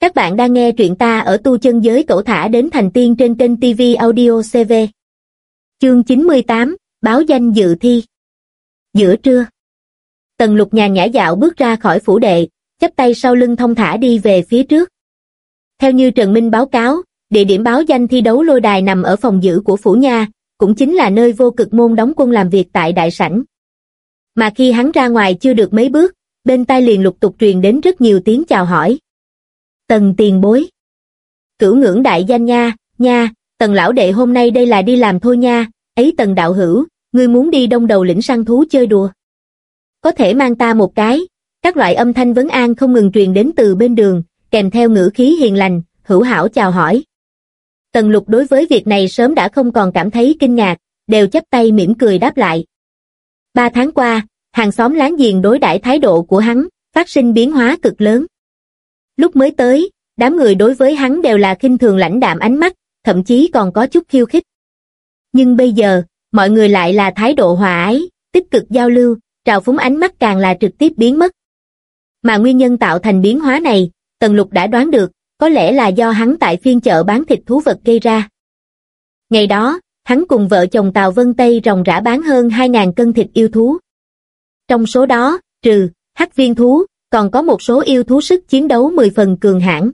Các bạn đang nghe truyện ta ở tu chân giới cẩu thả đến thành tiên trên kênh TV Audio CV. Chương 98, Báo danh dự thi. Giữa trưa. Tần lục nhàn nhã dạo bước ra khỏi phủ đệ, chắp tay sau lưng thông thả đi về phía trước. Theo như Trần Minh báo cáo, địa điểm báo danh thi đấu lôi đài nằm ở phòng giữ của phủ nha, cũng chính là nơi vô cực môn đóng quân làm việc tại đại sảnh. Mà khi hắn ra ngoài chưa được mấy bước, bên tai liền lục tục truyền đến rất nhiều tiếng chào hỏi. Tần tiền bối. Cửu ngưỡng đại danh nha, nha, tần lão đệ hôm nay đây là đi làm thôi nha, ấy tần đạo hữu, ngươi muốn đi đông đầu lĩnh săn thú chơi đùa. Có thể mang ta một cái, các loại âm thanh vấn an không ngừng truyền đến từ bên đường, kèm theo ngữ khí hiền lành, hữu hảo chào hỏi. Tần lục đối với việc này sớm đã không còn cảm thấy kinh ngạc, đều chấp tay mỉm cười đáp lại. Ba tháng qua, hàng xóm láng giềng đối đãi thái độ của hắn, phát sinh biến hóa cực lớn. Lúc mới tới, đám người đối với hắn đều là khinh thường lãnh đạm ánh mắt, thậm chí còn có chút khiêu khích. Nhưng bây giờ, mọi người lại là thái độ hòa ái, tích cực giao lưu, trào phúng ánh mắt càng là trực tiếp biến mất. Mà nguyên nhân tạo thành biến hóa này, Tần Lục đã đoán được, có lẽ là do hắn tại phiên chợ bán thịt thú vật gây ra. Ngày đó, hắn cùng vợ chồng Tào Vân Tây ròng rã bán hơn 2.000 cân thịt yêu thú. Trong số đó, trừ, hắc viên thú, còn có một số yêu thú sức chiến đấu 10 phần cường hãn.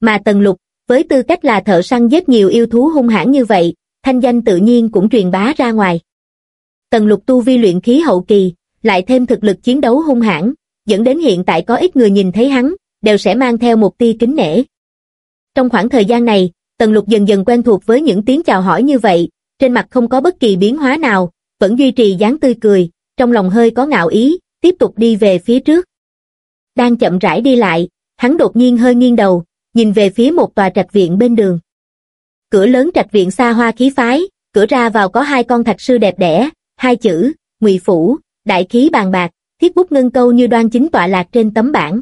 Mà Tần Lục, với tư cách là thợ săn giết nhiều yêu thú hung hãn như vậy, thanh danh tự nhiên cũng truyền bá ra ngoài. Tần Lục tu vi luyện khí hậu kỳ, lại thêm thực lực chiến đấu hung hãn, dẫn đến hiện tại có ít người nhìn thấy hắn, đều sẽ mang theo một tia kính nể. Trong khoảng thời gian này, Tần Lục dần dần quen thuộc với những tiếng chào hỏi như vậy, trên mặt không có bất kỳ biến hóa nào, vẫn duy trì dáng tươi cười, trong lòng hơi có ngạo ý, tiếp tục đi về phía trước. Đang chậm rãi đi lại, hắn đột nhiên hơi nghiêng đầu, nhìn về phía một tòa trạch viện bên đường. Cửa lớn trạch viện xa hoa khí phái, cửa ra vào có hai con thạch sư đẹp đẽ, hai chữ, ngụy phủ, đại khí bàn bạc, thiết bút ngân câu như đoan chính tọa lạc trên tấm bảng.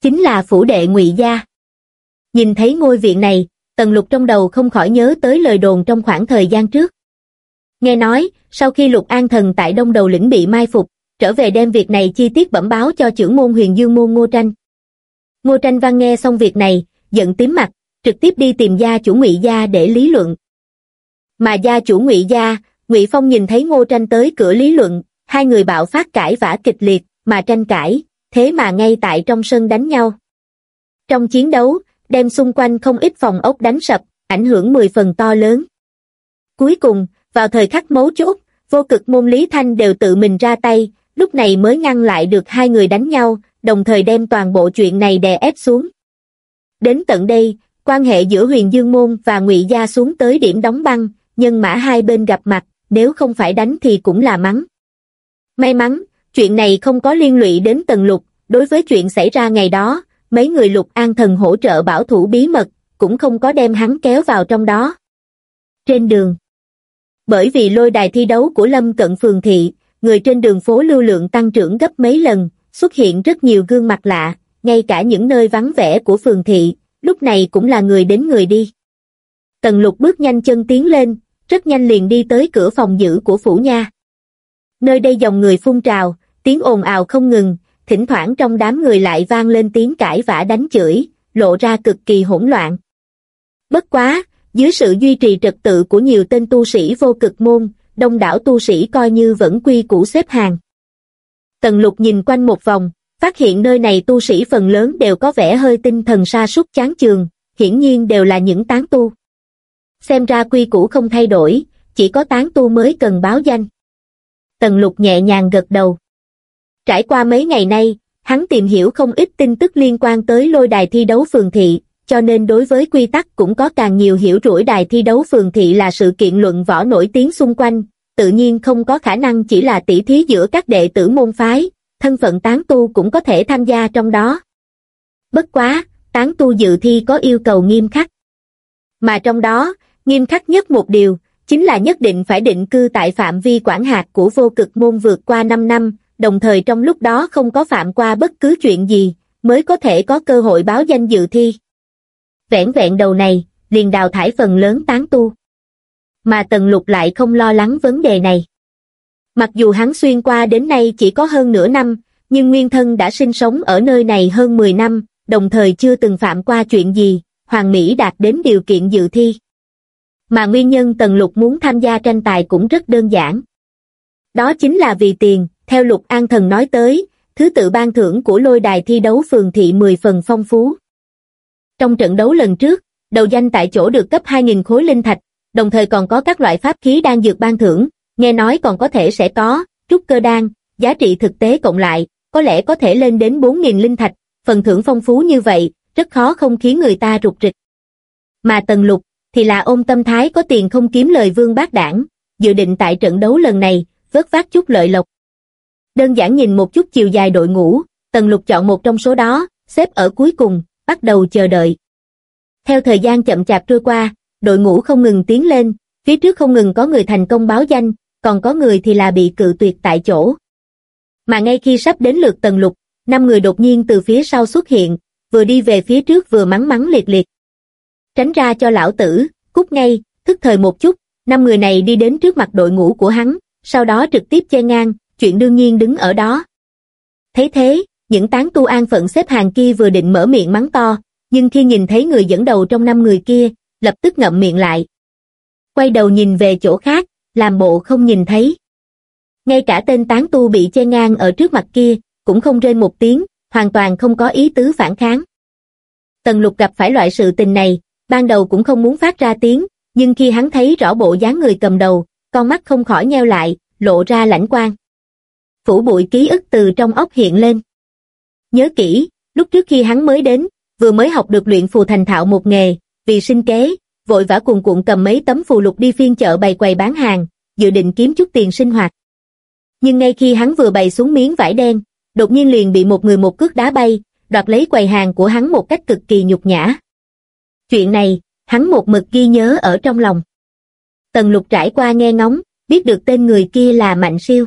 Chính là phủ đệ ngụy gia. Nhìn thấy ngôi viện này, tần lục trong đầu không khỏi nhớ tới lời đồn trong khoảng thời gian trước. Nghe nói, sau khi lục an thần tại đông đầu lĩnh bị mai phục, trở về đem việc này chi tiết bẩm báo cho trưởng môn huyền dương môn Ngô Tranh. Ngô Tranh văn nghe xong việc này, giận tím mặt, trực tiếp đi tìm gia chủ ngụy gia để lý luận. Mà gia chủ ngụy gia, ngụy Phong nhìn thấy Ngô Tranh tới cửa lý luận, hai người bạo phát cãi vã kịch liệt, mà tranh cãi, thế mà ngay tại trong sân đánh nhau. Trong chiến đấu, đem xung quanh không ít phòng ốc đánh sập, ảnh hưởng mười phần to lớn. Cuối cùng, vào thời khắc mấu chốt, vô cực môn Lý Thanh đều tự mình ra tay, lúc này mới ngăn lại được hai người đánh nhau, đồng thời đem toàn bộ chuyện này đè ép xuống. Đến tận đây, quan hệ giữa huyền dương môn và ngụy gia xuống tới điểm đóng băng, nhân mã hai bên gặp mặt, nếu không phải đánh thì cũng là mắng. May mắn, chuyện này không có liên lụy đến tần lục, đối với chuyện xảy ra ngày đó, mấy người lục an thần hỗ trợ bảo thủ bí mật, cũng không có đem hắn kéo vào trong đó. Trên đường Bởi vì lôi đài thi đấu của Lâm Cận Phường Thị, người trên đường phố lưu lượng tăng trưởng gấp mấy lần, xuất hiện rất nhiều gương mặt lạ, ngay cả những nơi vắng vẻ của phường thị, lúc này cũng là người đến người đi. Tần lục bước nhanh chân tiến lên, rất nhanh liền đi tới cửa phòng giữ của phủ nha. Nơi đây dòng người phun trào, tiếng ồn ào không ngừng, thỉnh thoảng trong đám người lại vang lên tiếng cãi vã đánh chửi, lộ ra cực kỳ hỗn loạn. Bất quá, dưới sự duy trì trật tự của nhiều tên tu sĩ vô cực môn, đông đảo tu sĩ coi như vẫn quy củ xếp hàng. Tần lục nhìn quanh một vòng, phát hiện nơi này tu sĩ phần lớn đều có vẻ hơi tinh thần sa sút chán trường, hiển nhiên đều là những tán tu. Xem ra quy củ không thay đổi, chỉ có tán tu mới cần báo danh. Tần lục nhẹ nhàng gật đầu. Trải qua mấy ngày nay, hắn tìm hiểu không ít tin tức liên quan tới lôi đài thi đấu phường thị, cho nên đối với quy tắc cũng có càng nhiều hiểu rủi đài thi đấu phường thị là sự kiện luận võ nổi tiếng xung quanh, tự nhiên không có khả năng chỉ là tỷ thí giữa các đệ tử môn phái, thân phận tán tu cũng có thể tham gia trong đó. Bất quá, tán tu dự thi có yêu cầu nghiêm khắc. Mà trong đó, nghiêm khắc nhất một điều, chính là nhất định phải định cư tại phạm vi quản hạt của vô cực môn vượt qua 5 năm, đồng thời trong lúc đó không có phạm qua bất cứ chuyện gì, mới có thể có cơ hội báo danh dự thi. vẹn vẹn đầu này, liền đào thải phần lớn tán tu. Mà Tần Lục lại không lo lắng vấn đề này. Mặc dù hắn xuyên qua đến nay chỉ có hơn nửa năm, nhưng nguyên thân đã sinh sống ở nơi này hơn 10 năm, đồng thời chưa từng phạm qua chuyện gì, Hoàng Mỹ đạt đến điều kiện dự thi. Mà nguyên nhân Tần Lục muốn tham gia tranh tài cũng rất đơn giản. Đó chính là vì tiền, theo Lục An Thần nói tới, thứ tự ban thưởng của lôi đài thi đấu phường thị 10 phần phong phú. Trong trận đấu lần trước, đầu danh tại chỗ được cấp 2.000 khối linh thạch, đồng thời còn có các loại pháp khí đang dược ban thưởng, nghe nói còn có thể sẽ có, trúc cơ đan, giá trị thực tế cộng lại, có lẽ có thể lên đến 4.000 linh thạch, phần thưởng phong phú như vậy, rất khó không khiến người ta rụt rịch. Mà Tần Lục, thì là ôm tâm thái có tiền không kiếm lời vương bác đảng, dự định tại trận đấu lần này, vớt vát chút lợi lộc. Đơn giản nhìn một chút chiều dài đội ngũ, Tần Lục chọn một trong số đó, xếp ở cuối cùng, bắt đầu chờ đợi. Theo thời gian chậm chạp trôi qua, đội ngũ không ngừng tiến lên, phía trước không ngừng có người thành công báo danh, còn có người thì là bị cự tuyệt tại chỗ. Mà ngay khi sắp đến lượt Tần Lục, năm người đột nhiên từ phía sau xuất hiện, vừa đi về phía trước vừa mắng mắng liệt liệt. Tránh ra cho lão tử, cút ngay, thức thời một chút, năm người này đi đến trước mặt đội ngũ của hắn, sau đó trực tiếp che ngang, chuyện đương nhiên đứng ở đó. Thấy thế, những tán tu an phận xếp hàng kia vừa định mở miệng mắng to, nhưng khi nhìn thấy người dẫn đầu trong năm người kia, lập tức ngậm miệng lại. Quay đầu nhìn về chỗ khác, làm bộ không nhìn thấy. Ngay cả tên tán tu bị che ngang ở trước mặt kia, cũng không rên một tiếng, hoàn toàn không có ý tứ phản kháng. Tần lục gặp phải loại sự tình này, ban đầu cũng không muốn phát ra tiếng, nhưng khi hắn thấy rõ bộ dáng người cầm đầu, con mắt không khỏi nheo lại, lộ ra lãnh quan, Phủ bụi ký ức từ trong óc hiện lên. Nhớ kỹ, lúc trước khi hắn mới đến, vừa mới học được luyện phù thành thạo một nghề, vì sinh kế, vội vã cuồn cuộn cầm mấy tấm phù lục đi phiên chợ bày quầy bán hàng, dự định kiếm chút tiền sinh hoạt. Nhưng ngay khi hắn vừa bày xuống miếng vải đen, đột nhiên liền bị một người một cước đá bay, đoạt lấy quầy hàng của hắn một cách cực kỳ nhục nhã. Chuyện này, hắn một mực ghi nhớ ở trong lòng. Tần lục trải qua nghe ngóng, biết được tên người kia là Mạnh Siêu.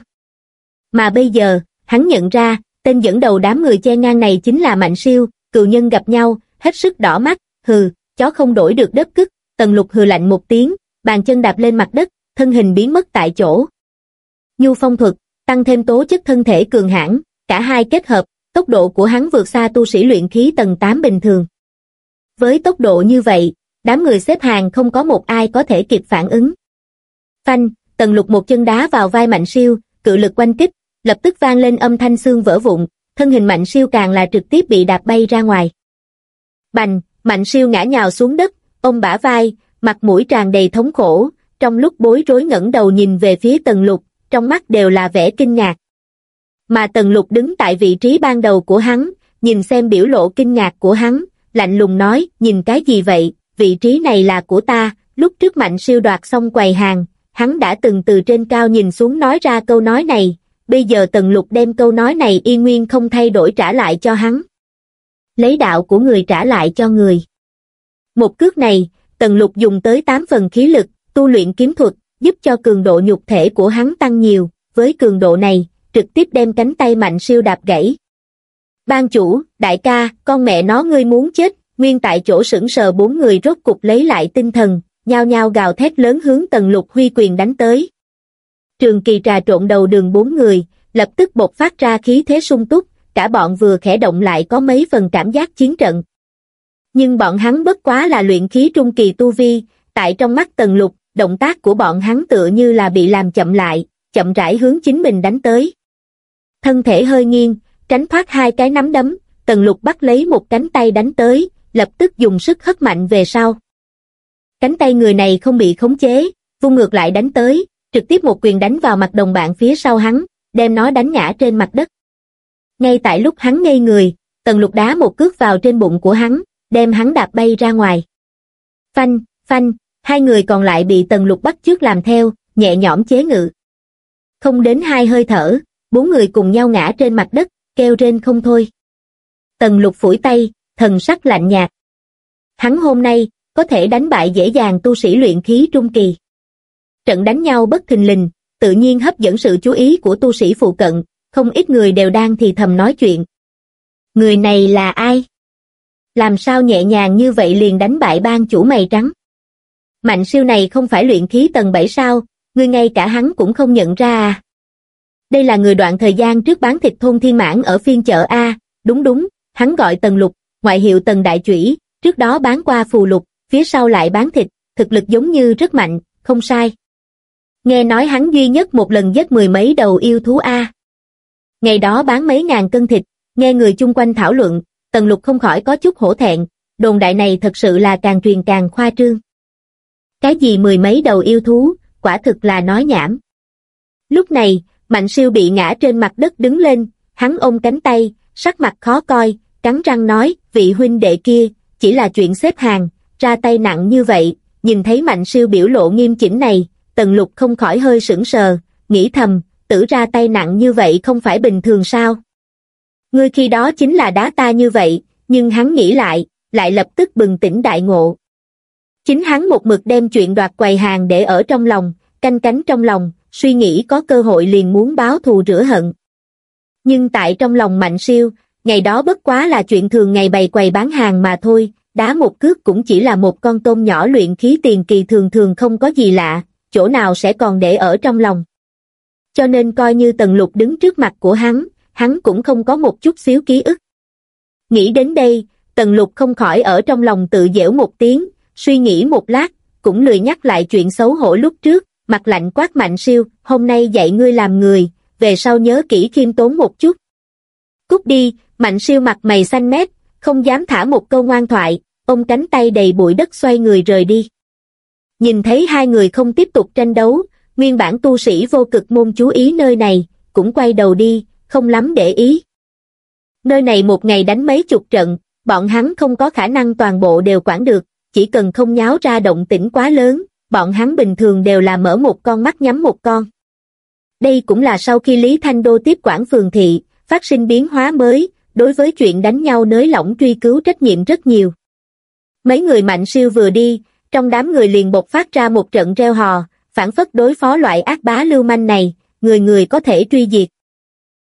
Mà bây giờ, hắn nhận ra, tên dẫn đầu đám người che ngang này chính là Mạnh Siêu, cựu nhân gặp nhau, hết sức đỏ mắt, hừ, chó không đổi được đất cức, tần lục hừ lạnh một tiếng, bàn chân đạp lên mặt đất, thân hình biến mất tại chỗ. Nhu phong thuật, tăng thêm tố chất thân thể cường hãn, cả hai kết hợp, tốc độ của hắn vượt xa tu sĩ luyện khí tầng 8 bình thường. Với tốc độ như vậy, đám người xếp hàng không có một ai có thể kịp phản ứng. Phanh, tần lục một chân đá vào vai mạnh siêu, cự lực quanh kích, lập tức vang lên âm thanh xương vỡ vụn, thân hình mạnh siêu càng là trực tiếp bị đạp bay ra ngoài. Bành, mạnh siêu ngã nhào xuống đất, ôm bả vai, mặt mũi tràn đầy thống khổ, trong lúc bối rối ngẩng đầu nhìn về phía tần lục, trong mắt đều là vẻ kinh ngạc. Mà tần lục đứng tại vị trí ban đầu của hắn, nhìn xem biểu lộ kinh ngạc của hắn, lạnh lùng nói, nhìn cái gì vậy, vị trí này là của ta, lúc trước mạnh siêu đoạt xong quầy hàng, hắn đã từng từ trên cao nhìn xuống nói ra câu nói này, bây giờ tần lục đem câu nói này y nguyên không thay đổi trả lại cho hắn. Lấy đạo của người trả lại cho người. Một cước này, tần lục dùng tới 8 phần khí lực, tu luyện kiếm thuật, giúp cho cường độ nhục thể của hắn tăng nhiều, với cường độ này, trực tiếp đem cánh tay mạnh siêu đạp gãy. Ban chủ, đại ca, con mẹ nó ngươi muốn chết, nguyên tại chỗ sững sờ bốn người rốt cục lấy lại tinh thần, nhao nhao gào thét lớn hướng tần lục huy quyền đánh tới. Trường kỳ trà trộn đầu đường bốn người, lập tức bộc phát ra khí thế sung túc, cả bọn vừa khẽ động lại có mấy phần cảm giác chiến trận. Nhưng bọn hắn bất quá là luyện khí trung kỳ tu vi, tại trong mắt tần lục, động tác của bọn hắn tựa như là bị làm chậm lại, chậm rãi hướng chính mình đánh tới. Thân thể hơi nghiêng, tránh thoát hai cái nắm đấm, tần lục bắt lấy một cánh tay đánh tới, lập tức dùng sức hất mạnh về sau. Cánh tay người này không bị khống chế, vung ngược lại đánh tới, trực tiếp một quyền đánh vào mặt đồng bạn phía sau hắn, đem nó đánh ngã trên mặt đất. Ngay tại lúc hắn ngây người, tần lục đá một cước vào trên bụng của hắn, đem hắn đạp bay ra ngoài. Phanh, phanh, hai người còn lại bị tần lục bắt trước làm theo, nhẹ nhõm chế ngự. Không đến hai hơi thở, bốn người cùng nhau ngã trên mặt đất, kêu rên không thôi. Tần lục phủi tay, thần sắc lạnh nhạt. Hắn hôm nay, có thể đánh bại dễ dàng tu sĩ luyện khí trung kỳ. Trận đánh nhau bất thình lình, tự nhiên hấp dẫn sự chú ý của tu sĩ phụ cận, không ít người đều đang thì thầm nói chuyện. Người này là ai? Làm sao nhẹ nhàng như vậy liền đánh bại ban chủ mày trắng? Mạnh siêu này không phải luyện khí tầng 7 sao, người ngay cả hắn cũng không nhận ra à? Đây là người đoạn thời gian trước bán thịt thôn thiên mãn ở phiên chợ A, đúng đúng, hắn gọi tần lục, ngoại hiệu tần đại chủy, trước đó bán qua phù lục, phía sau lại bán thịt, thực lực giống như rất mạnh, không sai. Nghe nói hắn duy nhất một lần giết mười mấy đầu yêu thú A. Ngày đó bán mấy ngàn cân thịt, nghe người chung quanh thảo luận, tần lục không khỏi có chút hổ thẹn, đồn đại này thật sự là càng truyền càng khoa trương. Cái gì mười mấy đầu yêu thú, quả thực là nói nhảm. Lúc này, Mạnh siêu bị ngã trên mặt đất đứng lên, hắn ôm cánh tay, sắc mặt khó coi, cắn răng nói, vị huynh đệ kia, chỉ là chuyện xếp hàng, ra tay nặng như vậy, nhìn thấy mạnh siêu biểu lộ nghiêm chỉnh này, tần lục không khỏi hơi sững sờ, nghĩ thầm, tử ra tay nặng như vậy không phải bình thường sao? Ngươi khi đó chính là đá ta như vậy, nhưng hắn nghĩ lại, lại lập tức bừng tỉnh đại ngộ. Chính hắn một mực đem chuyện đoạt quầy hàng để ở trong lòng, canh cánh trong lòng, suy nghĩ có cơ hội liền muốn báo thù rửa hận. Nhưng tại trong lòng mạnh siêu, ngày đó bất quá là chuyện thường ngày bày quầy bán hàng mà thôi, đá một cước cũng chỉ là một con tôm nhỏ luyện khí tiền kỳ thường thường không có gì lạ, chỗ nào sẽ còn để ở trong lòng. Cho nên coi như tần lục đứng trước mặt của hắn, hắn cũng không có một chút xíu ký ức. Nghĩ đến đây, tần lục không khỏi ở trong lòng tự dễu một tiếng, suy nghĩ một lát, cũng lười nhắc lại chuyện xấu hổ lúc trước, mặt lạnh quát mạnh siêu, hôm nay dạy ngươi làm người, về sau nhớ kỹ khiêm tốn một chút. Cút đi, mạnh siêu mặt mày xanh mét, không dám thả một câu ngoan thoại, ôm cánh tay đầy bụi đất xoay người rời đi. Nhìn thấy hai người không tiếp tục tranh đấu, nguyên bản tu sĩ vô cực môn chú ý nơi này, cũng quay đầu đi, không lắm để ý. Nơi này một ngày đánh mấy chục trận, bọn hắn không có khả năng toàn bộ đều quản được, chỉ cần không nháo ra động tĩnh quá lớn, bọn hắn bình thường đều là mở một con mắt nhắm một con. Đây cũng là sau khi Lý Thanh Đô tiếp quản phường thị, phát sinh biến hóa mới, đối với chuyện đánh nhau nới lỏng truy cứu trách nhiệm rất nhiều. Mấy người mạnh siêu vừa đi, trong đám người liền bộc phát ra một trận reo hò, phản phất đối phó loại ác bá lưu manh này, người người có thể truy diệt.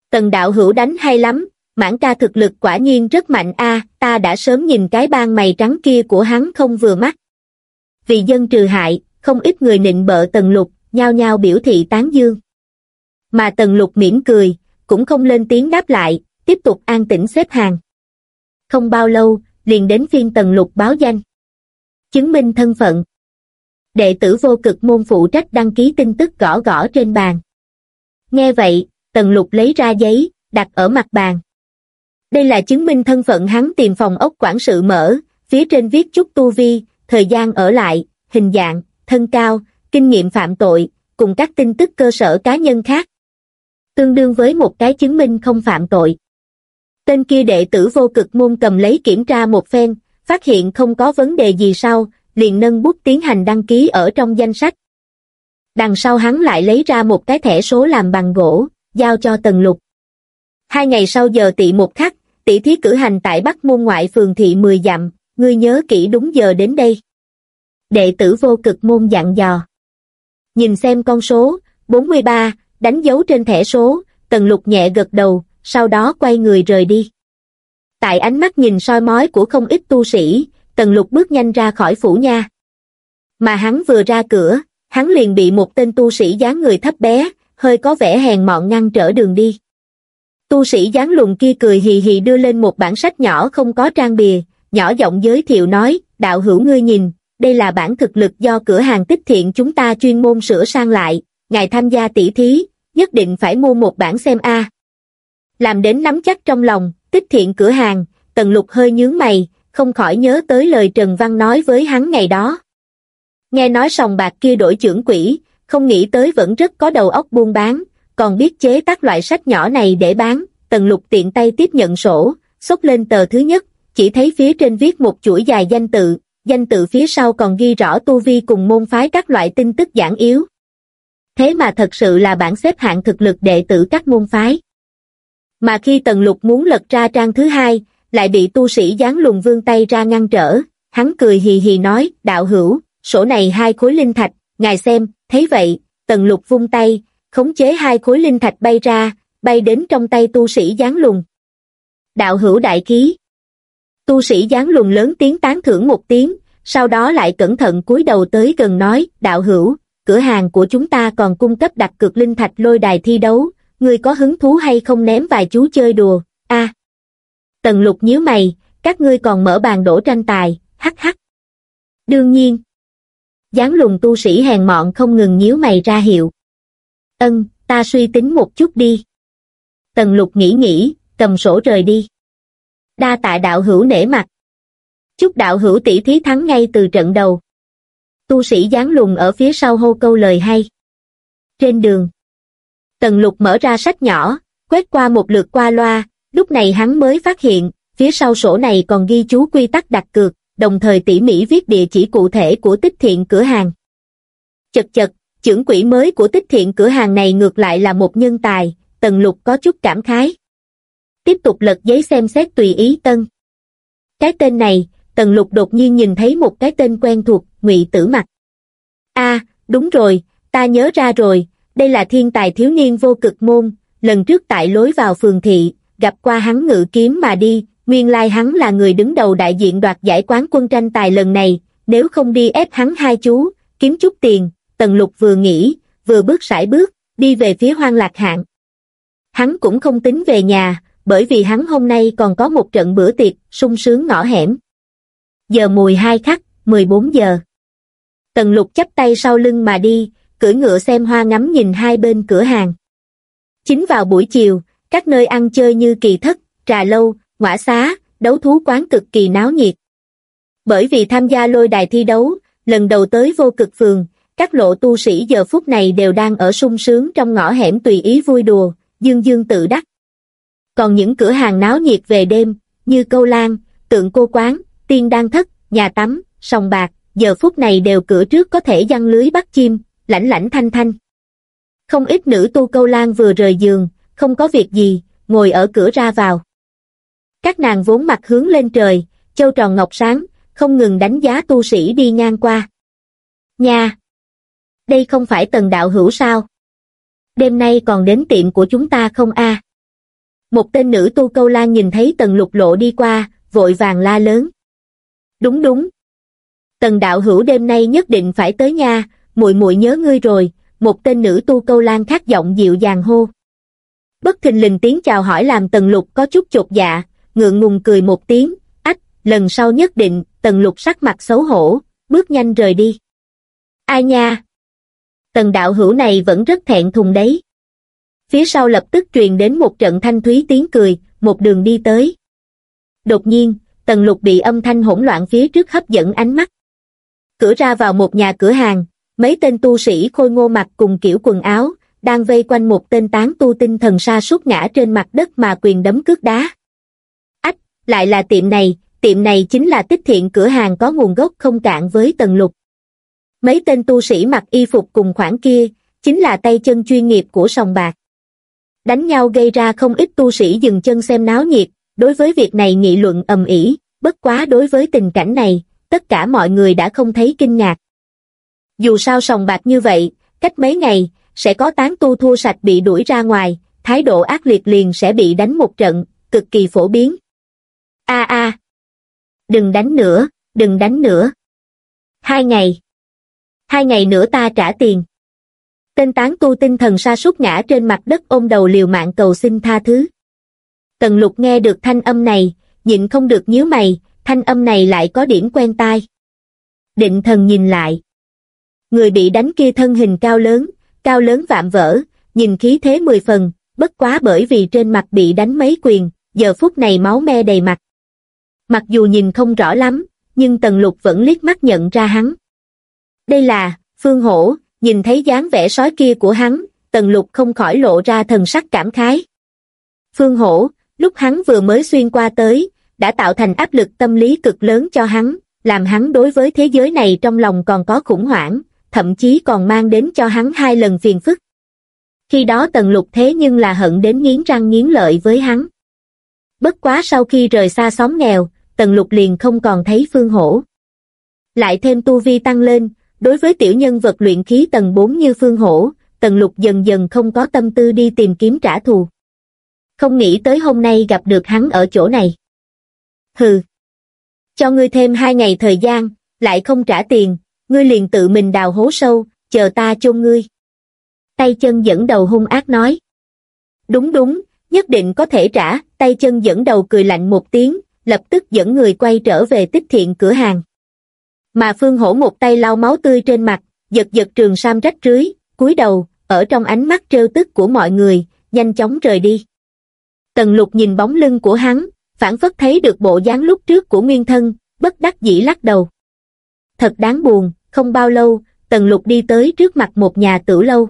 Tần đạo hữu đánh hay lắm, mãn ca thực lực quả nhiên rất mạnh a ta đã sớm nhìn cái ban mày trắng kia của hắn không vừa mắt. Vì dân trừ hại, không ít người nịnh bợ tần lục, nhao nhao biểu thị tán dương. Mà tần lục mỉm cười, cũng không lên tiếng đáp lại, tiếp tục an tĩnh xếp hàng. Không bao lâu, liền đến phiên tần lục báo danh. Chứng minh thân phận. Đệ tử vô cực môn phụ trách đăng ký tin tức gõ gõ trên bàn. Nghe vậy, tần lục lấy ra giấy, đặt ở mặt bàn. Đây là chứng minh thân phận hắn tìm phòng ốc quản sự mở, phía trên viết chút tu vi, thời gian ở lại, hình dạng, thân cao, kinh nghiệm phạm tội, cùng các tin tức cơ sở cá nhân khác. Tương đương với một cái chứng minh không phạm tội. Tên kia đệ tử vô cực môn cầm lấy kiểm tra một phen, phát hiện không có vấn đề gì sau, liền nâng bút tiến hành đăng ký ở trong danh sách. Đằng sau hắn lại lấy ra một cái thẻ số làm bằng gỗ, giao cho Tần Lục. Hai ngày sau giờ tị một khắc, tỷ thí cử hành tại Bắc Môn ngoại phường thị 10 dặm, ngươi nhớ kỹ đúng giờ đến đây. Đệ tử vô cực môn dặn dò. Nhìn xem con số, 43, đánh dấu trên thẻ số, Tần Lục nhẹ gật đầu, sau đó quay người rời đi. Tại ánh mắt nhìn soi mói của không ít tu sĩ, Tần Lục bước nhanh ra khỏi phủ nha. Mà hắn vừa ra cửa, hắn liền bị một tên tu sĩ dáng người thấp bé, hơi có vẻ hèn mọn ngăn trở đường đi. Tu sĩ dáng lùn kia cười hì hì đưa lên một bản sách nhỏ không có trang bìa, nhỏ giọng giới thiệu nói, đạo hữu ngươi nhìn, đây là bản thực lực do cửa hàng tích thiện chúng ta chuyên môn sửa sang lại, ngài tham gia tỷ thí, nhất định phải mua một bản xem a. Làm đến nắm chắc trong lòng, tích thiện cửa hàng, tần lục hơi nhướng mày, không khỏi nhớ tới lời Trần Văn nói với hắn ngày đó. Nghe nói sòng bạc kia đổi trưởng quỹ, không nghĩ tới vẫn rất có đầu óc buôn bán, còn biết chế tác loại sách nhỏ này để bán, tần lục tiện tay tiếp nhận sổ, xốc lên tờ thứ nhất, chỉ thấy phía trên viết một chuỗi dài danh tự, danh tự phía sau còn ghi rõ tu vi cùng môn phái các loại tin tức giảng yếu. Thế mà thật sự là bản xếp hạng thực lực đệ tử các môn phái. Mà khi Tần Lục muốn lật ra trang thứ hai, lại bị tu sĩ gián lùng vương tay ra ngăn trở, hắn cười hì hì nói, đạo hữu, sổ này hai khối linh thạch, ngài xem, thấy vậy, Tần Lục vung tay, khống chế hai khối linh thạch bay ra, bay đến trong tay tu sĩ gián lùng. Đạo hữu đại khí. Tu sĩ gián lùng lớn tiếng tán thưởng một tiếng, sau đó lại cẩn thận cúi đầu tới gần nói, đạo hữu, cửa hàng của chúng ta còn cung cấp đặt cược linh thạch lôi đài thi đấu, người có hứng thú hay không ném vài chú chơi đùa, a Tần lục nhíu mày, các ngươi còn mở bàn đổ tranh tài, hắc hắc. Đương nhiên. Gián lùng tu sĩ hèn mọn không ngừng nhíu mày ra hiệu. Ân, ta suy tính một chút đi. Tần lục nghĩ nghĩ, cầm sổ rời đi. Đa tạ đạo hữu nể mặt. Chúc đạo hữu tỷ thí thắng ngay từ trận đầu. Tu sĩ gián lùng ở phía sau hô câu lời hay. Trên đường. Tần lục mở ra sách nhỏ, quét qua một lượt qua loa, lúc này hắn mới phát hiện, phía sau sổ này còn ghi chú quy tắc đặt cược, đồng thời tỉ mỉ viết địa chỉ cụ thể của tích thiện cửa hàng. Chật chật, trưởng quỹ mới của tích thiện cửa hàng này ngược lại là một nhân tài, tần lục có chút cảm khái. Tiếp tục lật giấy xem xét tùy ý tân. Cái tên này, tần lục đột nhiên nhìn thấy một cái tên quen thuộc, ngụy tử mặt. a à, đúng rồi, ta nhớ ra rồi, đây là thiên tài thiếu niên vô cực môn, lần trước tại lối vào phường thị, gặp qua hắn ngự kiếm mà đi, nguyên lai hắn là người đứng đầu đại diện đoạt giải quán quân tranh tài lần này, nếu không đi ép hắn hai chú, kiếm chút tiền, tần lục vừa nghĩ, vừa bước sải bước, đi về phía hoang lạc hạng. Hắn cũng không tính về nhà, bởi vì hắn hôm nay còn có một trận bữa tiệc, sung sướng ngõ hẻm. Giờ mùi hai khắc, 14 giờ. Tần lục chắp tay sau lưng mà đi, cưỡi ngựa xem hoa ngắm nhìn hai bên cửa hàng. Chính vào buổi chiều, các nơi ăn chơi như kỳ thất, trà lâu, ngõa xá, đấu thú quán cực kỳ náo nhiệt. Bởi vì tham gia lôi đài thi đấu, lần đầu tới vô cực phường, các lộ tu sĩ giờ phút này đều đang ở sung sướng trong ngõ hẻm tùy ý vui đùa, dương dương tự đắc. Còn những cửa hàng náo nhiệt về đêm, như câu lan, tượng cô quán, tiên đan thất, nhà tắm, sòng bạc, giờ phút này đều cửa trước có thể giăng lưới bắt chim, lãnh lãnh thanh thanh. Không ít nữ tu câu lan vừa rời giường, không có việc gì, ngồi ở cửa ra vào. Các nàng vốn mặt hướng lên trời, châu tròn ngọc sáng, không ngừng đánh giá tu sĩ đi ngang qua. Nha! Đây không phải tần đạo hữu sao? Đêm nay còn đến tiệm của chúng ta không a? Một tên nữ tu câu lan nhìn thấy tần lục lộ đi qua, vội vàng la lớn. Đúng đúng. Tần đạo hữu đêm nay nhất định phải tới nha, muội muội nhớ ngươi rồi, một tên nữ tu câu lan khác giọng dịu dàng hô. Bất thình lình tiếng chào hỏi làm tần lục có chút chột dạ, ngượng ngùng cười một tiếng, ách, lần sau nhất định, tần lục sắc mặt xấu hổ, bước nhanh rời đi. Ai nha? Tần đạo hữu này vẫn rất thẹn thùng đấy. Phía sau lập tức truyền đến một trận thanh thúy tiếng cười, một đường đi tới. Đột nhiên, tần lục bị âm thanh hỗn loạn phía trước hấp dẫn ánh mắt. Cửa ra vào một nhà cửa hàng, mấy tên tu sĩ khôi ngô mặt cùng kiểu quần áo, đang vây quanh một tên tán tu tinh thần sa sút ngã trên mặt đất mà quyền đấm cước đá. Ách, lại là tiệm này, tiệm này chính là tích thiện cửa hàng có nguồn gốc không cạn với tần lục. Mấy tên tu sĩ mặc y phục cùng khoản kia, chính là tay chân chuyên nghiệp của sòng bạc. Đánh nhau gây ra không ít tu sĩ dừng chân xem náo nhiệt, đối với việc này nghị luận ầm ĩ, bất quá đối với tình cảnh này, tất cả mọi người đã không thấy kinh ngạc. Dù sao sòng bạc như vậy, cách mấy ngày, sẽ có tán tu thua sạch bị đuổi ra ngoài, thái độ ác liệt liền sẽ bị đánh một trận, cực kỳ phổ biến. A a, đừng đánh nữa, đừng đánh nữa. Hai ngày. Hai ngày nữa ta trả tiền. Tên tán tu tinh thần sa sút ngã trên mặt đất ôm đầu liều mạng cầu xin tha thứ. Tần lục nghe được thanh âm này, nhịn không được nhíu mày, thanh âm này lại có điểm quen tai. Định thần nhìn lại. Người bị đánh kia thân hình cao lớn, cao lớn vạm vỡ, nhìn khí thế mười phần, bất quá bởi vì trên mặt bị đánh mấy quyền, giờ phút này máu me đầy mặt. Mặc dù nhìn không rõ lắm, nhưng Tần Lục vẫn liếc mắt nhận ra hắn. Đây là, Phương Hổ, nhìn thấy dáng vẻ sói kia của hắn, Tần Lục không khỏi lộ ra thần sắc cảm khái. Phương Hổ, lúc hắn vừa mới xuyên qua tới, đã tạo thành áp lực tâm lý cực lớn cho hắn, làm hắn đối với thế giới này trong lòng còn có khủng hoảng, thậm chí còn mang đến cho hắn hai lần phiền phức. Khi đó tần lục thế nhưng là hận đến nghiến răng nghiến lợi với hắn. Bất quá sau khi rời xa xóm nghèo, tần lục liền không còn thấy phương hổ. Lại thêm tu vi tăng lên, đối với tiểu nhân vật luyện khí tầng 4 như phương hổ, tần lục dần dần không có tâm tư đi tìm kiếm trả thù. Không nghĩ tới hôm nay gặp được hắn ở chỗ này. Hừ. Cho ngươi thêm hai ngày thời gian, lại không trả tiền, ngươi liền tự mình đào hố sâu, chờ ta chôn ngươi. Tay chân dẫn đầu hung ác nói. Đúng đúng, nhất định có thể trả, tay chân dẫn đầu cười lạnh một tiếng, lập tức dẫn người quay trở về tích thiện cửa hàng. Mà Phương Hổ một tay lau máu tươi trên mặt, giật giật trường sam rách rưới, cúi đầu, ở trong ánh mắt trêu tức của mọi người, nhanh chóng rời đi. Tần lục nhìn bóng lưng của hắn, phản phất thấy được bộ dáng lúc trước của nguyên thân, bất đắc dĩ lắc đầu. Thật đáng buồn, không bao lâu, tần lục đi tới trước mặt một nhà tử lâu.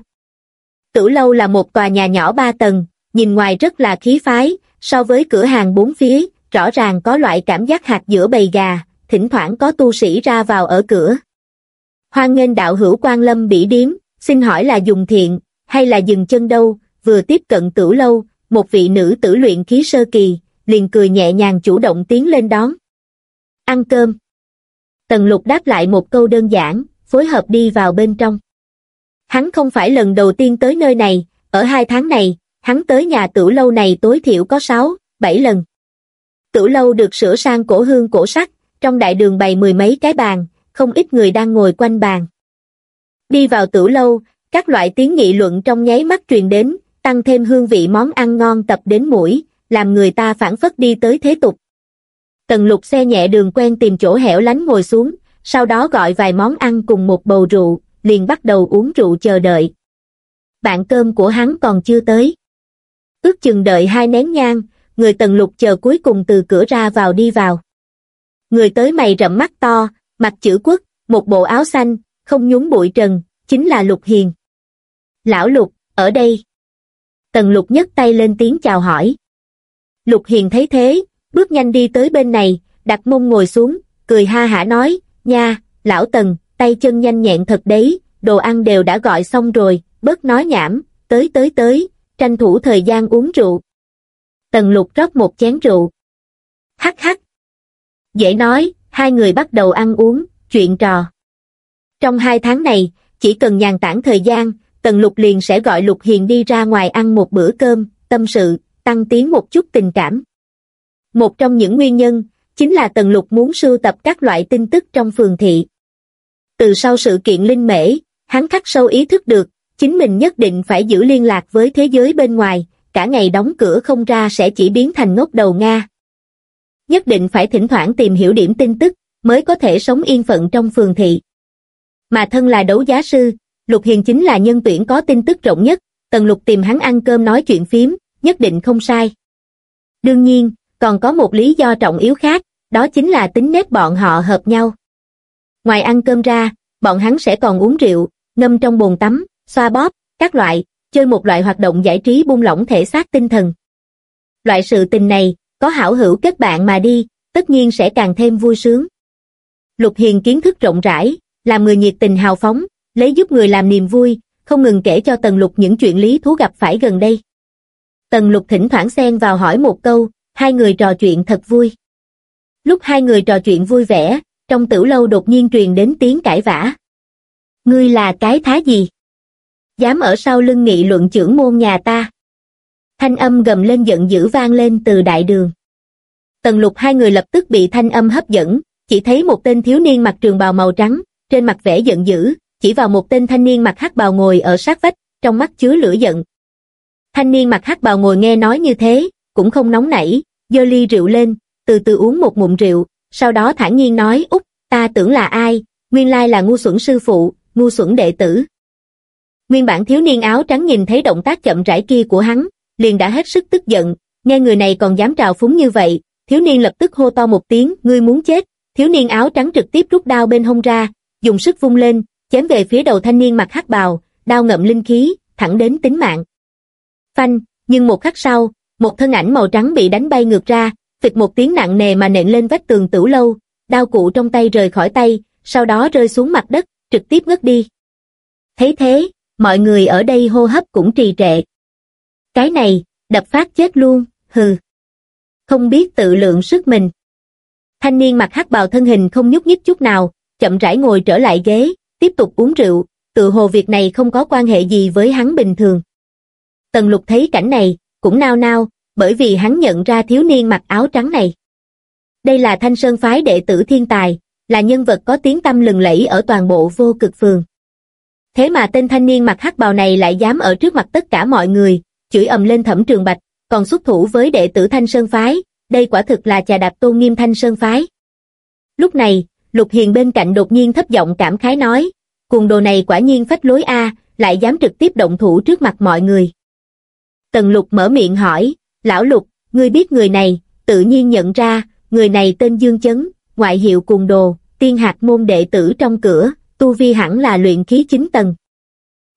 Tử lâu là một tòa nhà nhỏ ba tầng, nhìn ngoài rất là khí phái, so với cửa hàng bốn phía, rõ ràng có loại cảm giác hạt giữa bầy gà, thỉnh thoảng có tu sĩ ra vào ở cửa. Hoan nghênh đạo hữu quan lâm bỉ điếm, xin hỏi là dùng thiện, hay là dừng chân đâu, vừa tiếp cận tử lâu, một vị nữ tử luyện khí sơ kỳ, liền cười nhẹ nhàng chủ động tiến lên đón. Ăn cơm. Tần lục đáp lại một câu đơn giản, phối hợp đi vào bên trong. Hắn không phải lần đầu tiên tới nơi này, ở hai tháng này, hắn tới nhà tử lâu này tối thiểu có sáu, bảy lần. Tử lâu được sửa sang cổ hương cổ sắc, trong đại đường bày mười mấy cái bàn, không ít người đang ngồi quanh bàn. Đi vào tử lâu, các loại tiếng nghị luận trong nháy mắt truyền đến, tăng thêm hương vị món ăn ngon tập đến mũi, làm người ta phản phất đi tới thế tục. Tần lục xe nhẹ đường quen tìm chỗ hẻo lánh ngồi xuống, sau đó gọi vài món ăn cùng một bầu rượu, liền bắt đầu uống rượu chờ đợi. Bạn cơm của hắn còn chưa tới. Ước chừng đợi hai nén nhang, người tần lục chờ cuối cùng từ cửa ra vào đi vào. Người tới mày rậm mắt to, mặt chữ quốc, một bộ áo xanh, không nhúng bụi trần, chính là Lục Hiền. Lão Lục, ở đây. Tần Lục nhấc tay lên tiếng chào hỏi. Lục Hiền thấy thế, bước nhanh đi tới bên này, đặt mông ngồi xuống, cười ha hả nói, nha, lão Tần, tay chân nhanh nhẹn thật đấy, đồ ăn đều đã gọi xong rồi, bớt nói nhảm, tới tới tới, tranh thủ thời gian uống rượu. Tần Lục rót một chén rượu. Hắc hắc. Dễ nói, hai người bắt đầu ăn uống, chuyện trò. Trong hai tháng này, chỉ cần nhàn tản thời gian, Tần Lục liền sẽ gọi Lục Hiền đi ra ngoài ăn một bữa cơm, tâm sự, tăng tiến một chút tình cảm. Một trong những nguyên nhân, chính là Tần Lục muốn sưu tập các loại tin tức trong phường thị. Từ sau sự kiện linh mễ, hắn khắc sâu ý thức được, chính mình nhất định phải giữ liên lạc với thế giới bên ngoài, cả ngày đóng cửa không ra sẽ chỉ biến thành ngốc đầu Nga. Nhất định phải thỉnh thoảng tìm hiểu điểm tin tức, mới có thể sống yên phận trong phường thị. Mà thân là đấu giá sư, Lục Hiền chính là nhân tuyển có tin tức rộng nhất, Tần Lục tìm hắn ăn cơm nói chuyện phím, nhất định không sai. Đương nhiên, còn có một lý do trọng yếu khác, đó chính là tính nết bọn họ hợp nhau. Ngoài ăn cơm ra, bọn hắn sẽ còn uống rượu, ngâm trong bồn tắm, xoa bóp, các loại, chơi một loại hoạt động giải trí buông lỏng thể xác tinh thần. Loại sự tình này, có hảo hữu kết bạn mà đi, tất nhiên sẽ càng thêm vui sướng. Lục Hiền kiến thức rộng rãi, làm người nhiệt tình hào phóng, lấy giúp người làm niềm vui, không ngừng kể cho Tần Lục những chuyện lý thú gặp phải gần đây. Tần Lục thỉnh thoảng xen vào hỏi một câu, hai người trò chuyện thật vui. Lúc hai người trò chuyện vui vẻ, trong tử lâu đột nhiên truyền đến tiếng cãi vã. Ngươi là cái thá gì? Dám ở sau lưng nghị luận trưởng môn nhà ta. Thanh âm gầm lên giận dữ vang lên từ đại đường. Tần lục hai người lập tức bị thanh âm hấp dẫn, chỉ thấy một tên thiếu niên mặc trường bào màu trắng, trên mặt vẻ giận dữ, chỉ vào một tên thanh niên mặc hắc bào ngồi ở sát vách, trong mắt chứa lửa giận. Thanh niên mặc hắc bào ngồi nghe nói như thế, cũng không nóng nảy, dơ ly rượu lên, từ từ uống một ngụm rượu, sau đó thản nhiên nói, út, ta tưởng là ai, nguyên lai là ngu xuẩn sư phụ, ngu xuẩn đệ tử. Nguyên bản thiếu niên áo trắng nhìn thấy động tác chậm rãi kia của hắn, liền đã hết sức tức giận, nghe người này còn dám trào phúng như vậy, thiếu niên lập tức hô to một tiếng, ngươi muốn chết, thiếu niên áo trắng trực tiếp rút đao bên hông ra, dùng sức vung lên, chém về phía đầu thanh niên mặc hắc bào, đao ngậm linh khí, thẳng đến tính mạng. Phanh, nhưng một khắc sau, một thân ảnh màu trắng bị đánh bay ngược ra, phịch một tiếng nặng nề mà nện lên vách tường tử lâu, đao cụ trong tay rời khỏi tay, sau đó rơi xuống mặt đất, trực tiếp ngất đi. Thấy thế, mọi người ở đây hô hấp cũng trì trệ. Cái này, đập phát chết luôn, hừ. Không biết tự lượng sức mình. Thanh niên mặc hắc bào thân hình không nhúc nhích chút nào, chậm rãi ngồi trở lại ghế, tiếp tục uống rượu, tự hồ việc này không có quan hệ gì với hắn bình thường. Tần lục thấy cảnh này, cũng nao nao, bởi vì hắn nhận ra thiếu niên mặc áo trắng này. Đây là thanh sơn phái đệ tử thiên tài, là nhân vật có tiếng tâm lừng lẫy ở toàn bộ vô cực phường. Thế mà tên thanh niên mặc hắc bào này lại dám ở trước mặt tất cả mọi người, chửi ầm lên thẩm trường bạch, còn xuất thủ với đệ tử thanh sơn phái, đây quả thực là chà đạp tôn nghiêm thanh sơn phái. Lúc này, Lục Hiền bên cạnh đột nhiên thấp giọng cảm khái nói, cuồng đồ này quả nhiên phách lối a, lại dám trực tiếp động thủ trước mặt mọi người. Tần Lục mở miệng hỏi, lão Lục, ngươi biết người này, tự nhiên nhận ra, người này tên Dương Chấn, ngoại hiệu cùng đồ, tiên hạt môn đệ tử trong cửa, tu vi hẳn là luyện khí chính tầng.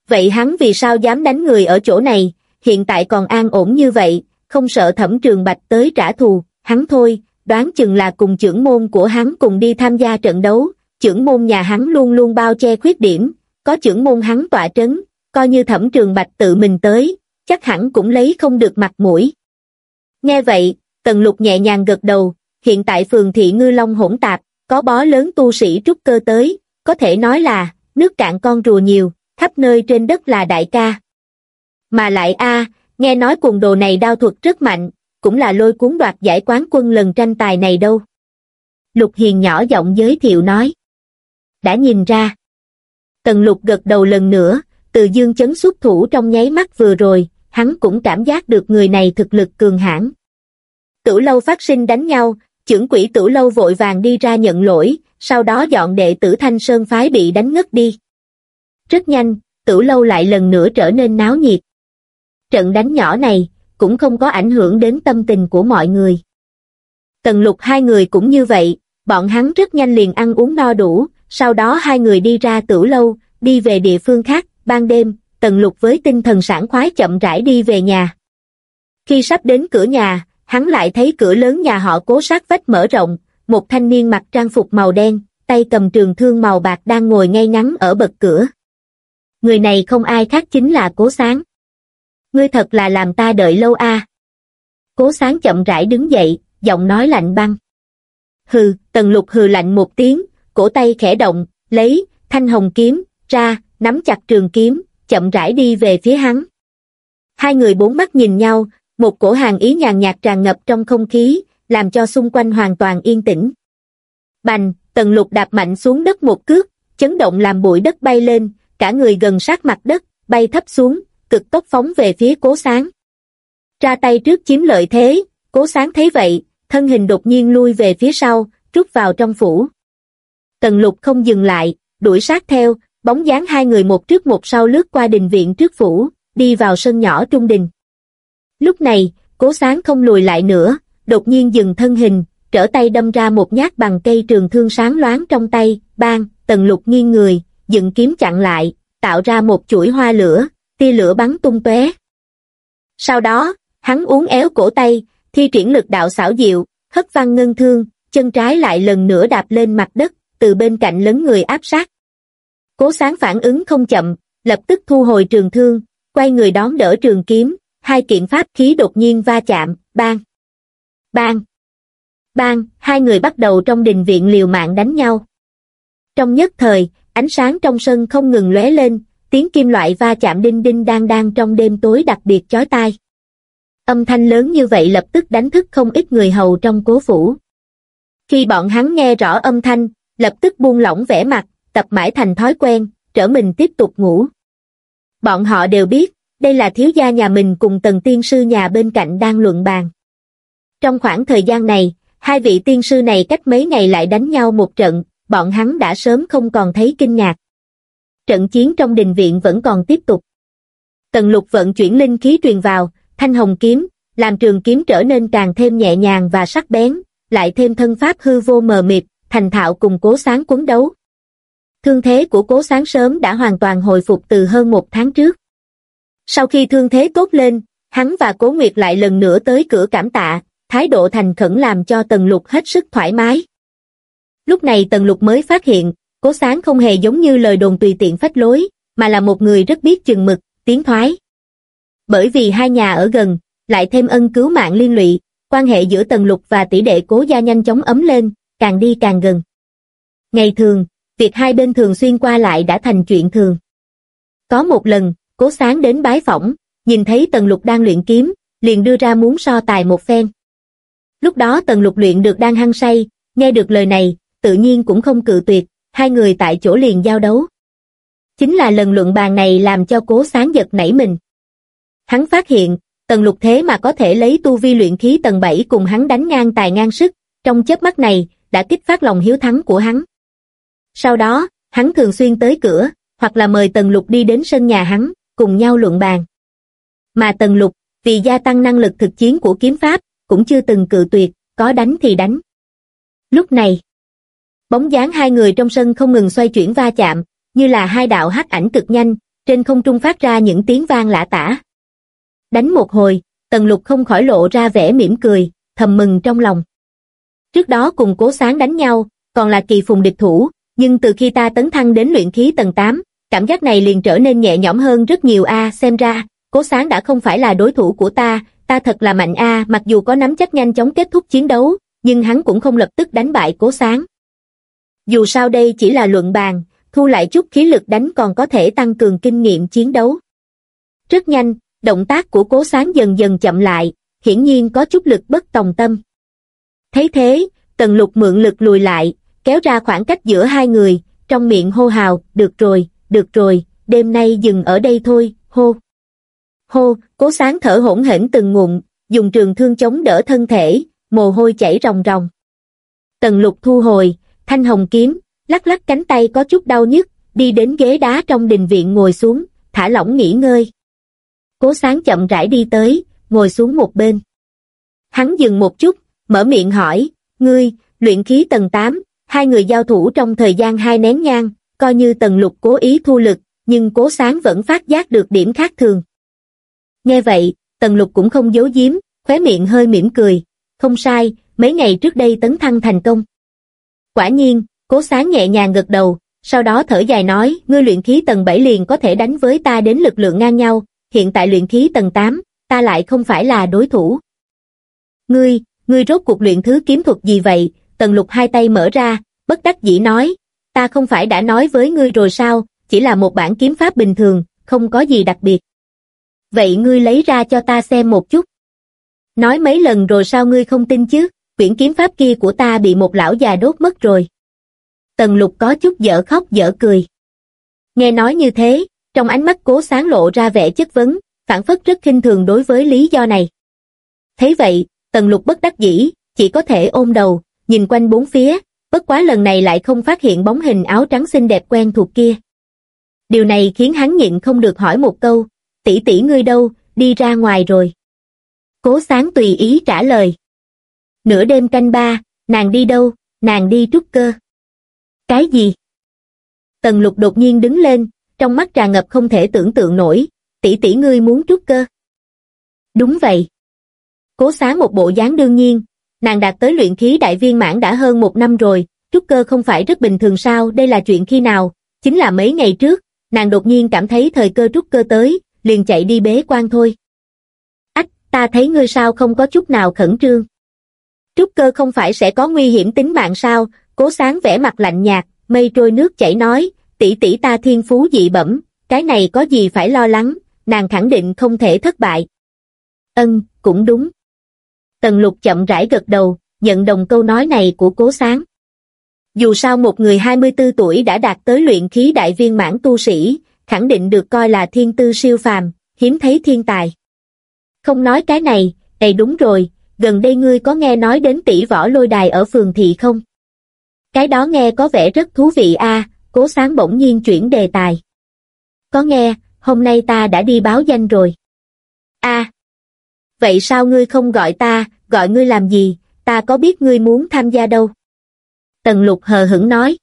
Vậy hắn vì sao dám đánh người ở chỗ này, hiện tại còn an ổn như vậy, không sợ thẩm trường bạch tới trả thù, hắn thôi, đoán chừng là cùng trưởng môn của hắn cùng đi tham gia trận đấu, trưởng môn nhà hắn luôn luôn bao che khuyết điểm, có trưởng môn hắn tọa trấn, coi như thẩm trường bạch tự mình tới, chắc hẳn cũng lấy không được mặt mũi. Nghe vậy, Tần Lục nhẹ nhàng gật đầu, hiện tại phường thị ngư long hỗn tạp, có bó lớn tu sĩ trúc cơ tới, có thể nói là, nước cạn con rùa nhiều, khắp nơi trên đất là đại ca. Mà lại a nghe nói cuồng đồ này đao thuật rất mạnh, cũng là lôi cuốn đoạt giải quán quân lần tranh tài này đâu. Lục Hiền nhỏ giọng giới thiệu nói. Đã nhìn ra. Tần lục gật đầu lần nữa, từ dương chấn xuất thủ trong nháy mắt vừa rồi, hắn cũng cảm giác được người này thực lực cường hãn. Tử lâu phát sinh đánh nhau, trưởng quỷ tử lâu vội vàng đi ra nhận lỗi, sau đó dọn đệ tử Thanh Sơn Phái bị đánh ngất đi. Rất nhanh, tử lâu lại lần nữa trở nên náo nhiệt. Trận đánh nhỏ này, cũng không có ảnh hưởng đến tâm tình của mọi người. Tần lục hai người cũng như vậy, bọn hắn rất nhanh liền ăn uống no đủ, sau đó hai người đi ra tử lâu, đi về địa phương khác, ban đêm, tần lục với tinh thần sảng khoái chậm rãi đi về nhà. Khi sắp đến cửa nhà, hắn lại thấy cửa lớn nhà họ cố sát vách mở rộng, một thanh niên mặc trang phục màu đen, tay cầm trường thương màu bạc đang ngồi ngay ngắn ở bậc cửa. Người này không ai khác chính là cố sáng. Ngươi thật là làm ta đợi lâu a. Cố sáng chậm rãi đứng dậy, giọng nói lạnh băng. Hừ, tần lục hừ lạnh một tiếng, cổ tay khẽ động, lấy, thanh hồng kiếm, ra, nắm chặt trường kiếm, chậm rãi đi về phía hắn. Hai người bốn mắt nhìn nhau, một cổ hàng ý nhàn nhạt tràn ngập trong không khí, làm cho xung quanh hoàn toàn yên tĩnh. Bành, tần lục đạp mạnh xuống đất một cước, chấn động làm bụi đất bay lên, cả người gần sát mặt đất, bay thấp xuống, cực tốc phóng về phía cố sáng. Ra tay trước chiếm lợi thế, cố sáng thấy vậy, thân hình đột nhiên lui về phía sau, rút vào trong phủ. Tần lục không dừng lại, đuổi sát theo, bóng dáng hai người một trước một sau lướt qua đình viện trước phủ, đi vào sân nhỏ trung đình. Lúc này, cố sáng không lùi lại nữa, đột nhiên dừng thân hình, trở tay đâm ra một nhát bằng cây trường thương sáng loáng trong tay, bang, tần lục nghiêng người, dựng kiếm chặn lại, tạo ra một chuỗi hoa lửa, tia lửa bắn tung tóe. Sau đó, hắn uốn éo cổ tay, thi triển lực đạo xảo diệu, hất văn ngân thương, chân trái lại lần nữa đạp lên mặt đất, từ bên cạnh lấn người áp sát. Cố sáng phản ứng không chậm, lập tức thu hồi trường thương, quay người đón đỡ trường kiếm, hai kiện pháp khí đột nhiên va chạm, bang. Bang. Bang, hai người bắt đầu trong đình viện liều mạng đánh nhau. Trong nhất thời, ánh sáng trong sân không ngừng lóe lên, tiếng kim loại va chạm đinh đinh đang đang trong đêm tối đặc biệt chói tai. Âm thanh lớn như vậy lập tức đánh thức không ít người hầu trong cố phủ. Khi bọn hắn nghe rõ âm thanh, lập tức buông lỏng vẻ mặt, tập mãi thành thói quen, trở mình tiếp tục ngủ. Bọn họ đều biết, đây là thiếu gia nhà mình cùng tần tiên sư nhà bên cạnh đang luận bàn. Trong khoảng thời gian này, hai vị tiên sư này cách mấy ngày lại đánh nhau một trận, bọn hắn đã sớm không còn thấy kinh ngạc. Trận chiến trong đình viện vẫn còn tiếp tục. Tần lục vận chuyển linh khí truyền vào, thanh hồng kiếm, làm trường kiếm trở nên càng thêm nhẹ nhàng và sắc bén, lại thêm thân pháp hư vô mờ mịt, thành thạo cùng cố sáng cuốn đấu. Thương thế của cố sáng sớm đã hoàn toàn hồi phục từ hơn một tháng trước. Sau khi thương thế tốt lên, hắn và cố nguyệt lại lần nữa tới cửa cảm tạ, thái độ thành khẩn làm cho Tần Lục hết sức thoải mái. Lúc này Tần Lục mới phát hiện, cố sáng không hề giống như lời đồn tùy tiện phách lối, mà là một người rất biết chừng mực, tiến thoái. Bởi vì hai nhà ở gần, lại thêm ân cứu mạng liên lụy, quan hệ giữa Tần Lục và tỷ đệ cố gia nhanh chóng ấm lên, càng đi càng gần. Ngày thường, việc hai bên thường xuyên qua lại đã thành chuyện thường. Có một lần, cố sáng đến bái phỏng, nhìn thấy Tần Lục đang luyện kiếm, liền đưa ra muốn so tài một phen. Lúc đó Tần Lục luyện được đang hăng say, nghe được lời này, tự nhiên cũng không cự tuyệt, hai người tại chỗ liền giao đấu. Chính là lần luận bàn này làm cho cố sáng giật nảy mình. Hắn phát hiện, tần lục thế mà có thể lấy tu vi luyện khí tầng 7 cùng hắn đánh ngang tài ngang sức, trong chớp mắt này, đã kích phát lòng hiếu thắng của hắn. Sau đó, hắn thường xuyên tới cửa, hoặc là mời tần lục đi đến sân nhà hắn, cùng nhau luận bàn. Mà tần lục, vì gia tăng năng lực thực chiến của kiếm pháp, cũng chưa từng cự tuyệt, có đánh thì đánh. Lúc này, bóng dáng hai người trong sân không ngừng xoay chuyển va chạm, như là hai đạo hắc ảnh cực nhanh, trên không trung phát ra những tiếng vang lạ tả. Đánh một hồi, Tần Lục không khỏi lộ ra vẻ mỉm cười, thầm mừng trong lòng. Trước đó cùng cố sáng đánh nhau, còn là kỳ phùng địch thủ, nhưng từ khi ta tấn thăng đến luyện khí tầng 8, cảm giác này liền trở nên nhẹ nhõm hơn rất nhiều a xem ra, cố sáng đã không phải là đối thủ của ta, ta thật là mạnh a mặc dù có nắm chắc nhanh chóng kết thúc chiến đấu, nhưng hắn cũng không lập tức đánh bại cố sáng. Dù sao đây chỉ là luận bàn, thu lại chút khí lực đánh còn có thể tăng cường kinh nghiệm chiến đấu. Rất nhanh, động tác của cố sáng dần dần chậm lại, hiển nhiên có chút lực bất tòng tâm. Thấy thế, tần lục mượn lực lùi lại, kéo ra khoảng cách giữa hai người, trong miệng hô hào, được rồi, được rồi, đêm nay dừng ở đây thôi, hô. Hô, cố sáng thở hỗn hển từng ngụm, dùng trường thương chống đỡ thân thể, mồ hôi chảy ròng ròng. Tần lục thu hồi, thanh hồng kiếm, lắc lắc cánh tay có chút đau nhức, đi đến ghế đá trong đình viện ngồi xuống, thả lỏng nghỉ ngơi. Cố sáng chậm rãi đi tới, ngồi xuống một bên. Hắn dừng một chút, mở miệng hỏi, ngươi, luyện khí tầng 8, hai người giao thủ trong thời gian hai nén nhang, coi như tần lục cố ý thu lực, nhưng cố sáng vẫn phát giác được điểm khác thường. Nghe vậy, tần lục cũng không giấu giếm, khóe miệng hơi mỉm cười, không sai, mấy ngày trước đây tấn thăng thành công. Quả nhiên, cố sáng nhẹ nhàng gật đầu, sau đó thở dài nói, ngươi luyện khí tầng 7 liền có thể đánh với ta đến lực lượng ngang nhau, hiện tại luyện khí tầng 8, ta lại không phải là đối thủ. Ngươi, ngươi rốt cuộc luyện thứ kiếm thuật gì vậy? Tần lục hai tay mở ra, bất đắc dĩ nói, ta không phải đã nói với ngươi rồi sao, chỉ là một bản kiếm pháp bình thường, không có gì đặc biệt. Vậy ngươi lấy ra cho ta xem một chút. Nói mấy lần rồi sao ngươi không tin chứ, quyển kiếm pháp kia của ta bị một lão già đốt mất rồi. Tần lục có chút dở khóc dở cười. Nghe nói như thế, trong ánh mắt cố sáng lộ ra vẻ chất vấn, phản phất rất khinh thường đối với lý do này. Thấy vậy, tần lục bất đắc dĩ, chỉ có thể ôm đầu, nhìn quanh bốn phía, bất quá lần này lại không phát hiện bóng hình áo trắng xinh đẹp quen thuộc kia. Điều này khiến hắn nhịn không được hỏi một câu, tỷ tỷ ngươi đâu, đi ra ngoài rồi. Cố sáng tùy ý trả lời. Nửa đêm canh ba, nàng đi đâu, nàng đi trúc cơ. Cái gì? Tần lục đột nhiên đứng lên, trong mắt tràn ngập không thể tưởng tượng nổi, tỷ tỷ ngươi muốn trúc cơ. Đúng vậy. Cố sáng một bộ dáng đương nhiên, nàng đạt tới luyện khí đại viên mãn đã hơn một năm rồi, trúc cơ không phải rất bình thường sao, đây là chuyện khi nào, chính là mấy ngày trước, nàng đột nhiên cảm thấy thời cơ trúc cơ tới, liền chạy đi bế quan thôi. Ách, ta thấy ngươi sao không có chút nào khẩn trương. Trúc cơ không phải sẽ có nguy hiểm tính mạng sao, cố sáng vẻ mặt lạnh nhạt, mây trôi nước chảy nói, tỷ tỷ ta thiên phú dị bẩm, cái này có gì phải lo lắng, nàng khẳng định không thể thất bại. Ân, cũng đúng. Tần lục chậm rãi gật đầu, nhận đồng câu nói này của cố sáng. Dù sao một người 24 tuổi đã đạt tới luyện khí đại viên mãn tu sĩ, khẳng định được coi là thiên tư siêu phàm, hiếm thấy thiên tài. Không nói cái này, này đúng rồi, gần đây ngươi có nghe nói đến tỷ võ lôi đài ở phường thị không? Cái đó nghe có vẻ rất thú vị a cố sáng bỗng nhiên chuyển đề tài. Có nghe, hôm nay ta đã đi báo danh rồi. a vậy sao ngươi không gọi ta, gọi ngươi làm gì, ta có biết ngươi muốn tham gia đâu. Tần lục hờ hững nói.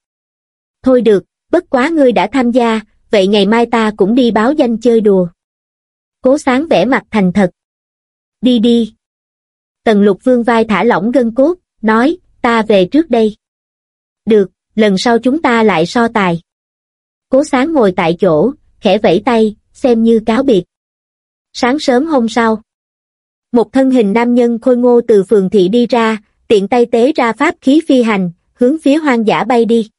Thôi được, bất quá ngươi đã tham gia, vậy ngày mai ta cũng đi báo danh chơi đùa. Cố sáng vẽ mặt thành thật. Đi đi. Tần lục vương vai thả lỏng gân cốt, nói, ta về trước đây. Được, lần sau chúng ta lại so tài. Cố sáng ngồi tại chỗ, khẽ vẫy tay, xem như cáo biệt. Sáng sớm hôm sau, một thân hình nam nhân khôi ngô từ phường thị đi ra, tiện tay tế ra pháp khí phi hành, hướng phía hoang dã bay đi.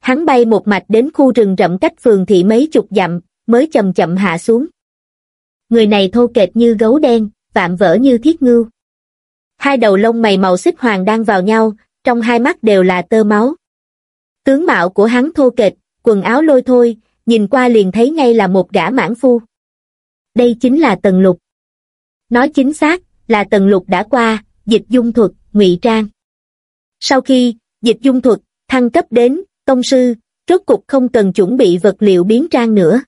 Hắn bay một mạch đến khu rừng rậm cách phường thị mấy chục dặm, mới chậm chậm hạ xuống. Người này thô kệch như gấu đen, vạm vỡ như thiết ngưu. Hai đầu lông mày màu xích hoàng đang vào nhau, trong hai mắt đều là tơ máu. Tướng mạo của hắn thô kệch, quần áo lôi thôi, nhìn qua liền thấy ngay là một gã mãn phu. Đây chính là Tần Lục. Nói chính xác, là tần lục đã qua, dịch dung thuật, ngụy trang. Sau khi, dịch dung thuật, thăng cấp đến, công sư, rốt cục không cần chuẩn bị vật liệu biến trang nữa.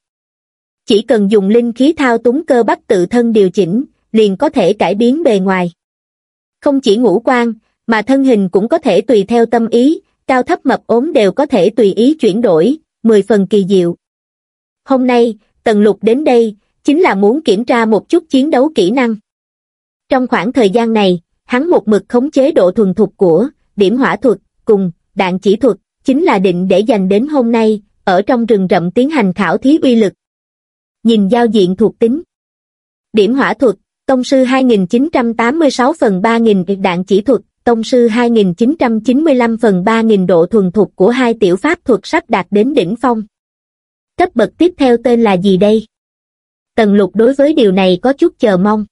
Chỉ cần dùng linh khí thao túng cơ bắp tự thân điều chỉnh, liền có thể cải biến bề ngoài. Không chỉ ngũ quan, mà thân hình cũng có thể tùy theo tâm ý, cao thấp mập ốm đều có thể tùy ý chuyển đổi, mười phần kỳ diệu. Hôm nay, Tần Lục đến đây, chính là muốn kiểm tra một chút chiến đấu kỹ năng. Trong khoảng thời gian này, hắn một mực khống chế độ thuần thục của điểm hỏa thuật cùng đạn chỉ thuật, chính là định để dành đến hôm nay, ở trong rừng rậm tiến hành khảo thí uy lực. Nhìn giao diện thuộc tính. Điểm hỏa thuật, tông sư 2986 phần 3000 đạn chỉ thuật, tông sư 2995 phần 3000 độ thuần thục của hai tiểu pháp thuật sắp đạt đến đỉnh phong. Cấp bậc tiếp theo tên là gì đây? Tần lục đối với điều này có chút chờ mong.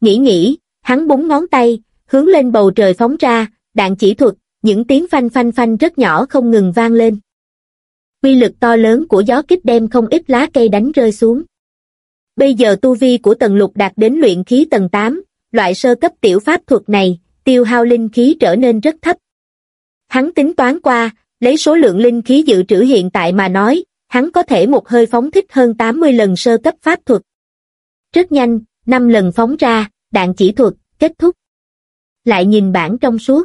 Nghĩ nghĩ, hắn búng ngón tay, hướng lên bầu trời phóng ra, đạn chỉ thuật, những tiếng phanh phanh phanh rất nhỏ không ngừng vang lên. Quy lực to lớn của gió kích đem không ít lá cây đánh rơi xuống. Bây giờ tu vi của Tần lục đạt đến luyện khí tầng 8, loại sơ cấp tiểu pháp thuật này, tiêu hao linh khí trở nên rất thấp. Hắn tính toán qua, lấy số lượng linh khí dự trữ hiện tại mà nói, hắn có thể một hơi phóng thích hơn 80 lần sơ cấp pháp thuật. Rất nhanh, 5 lần phóng ra, đạn chỉ thuật, kết thúc. Lại nhìn bản trong suốt.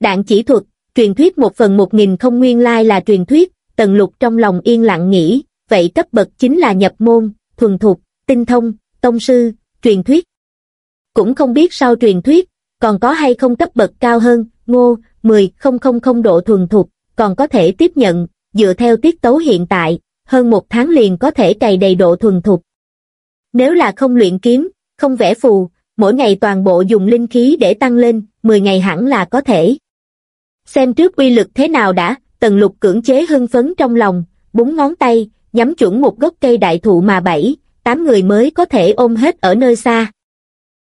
Đạn chỉ thuật, truyền thuyết một phần một nghìn không nguyên lai là truyền thuyết, tần lục trong lòng yên lặng nghĩ, vậy cấp bậc chính là nhập môn, thuần thục, tinh thông, tông sư, truyền thuyết. Cũng không biết sau truyền thuyết, còn có hay không cấp bậc cao hơn, ngô, 10, không không không độ thuần thục, còn có thể tiếp nhận, dựa theo tiết tấu hiện tại, hơn một tháng liền có thể cày đầy độ thuần thục. Nếu là không luyện kiếm, không vẽ phù, mỗi ngày toàn bộ dùng linh khí để tăng lên, 10 ngày hẳn là có thể. Xem trước uy lực thế nào đã, tần lục cưỡng chế hưng phấn trong lòng, búng ngón tay, nhắm chuẩn một gốc cây đại thụ mà bảy, tám người mới có thể ôm hết ở nơi xa.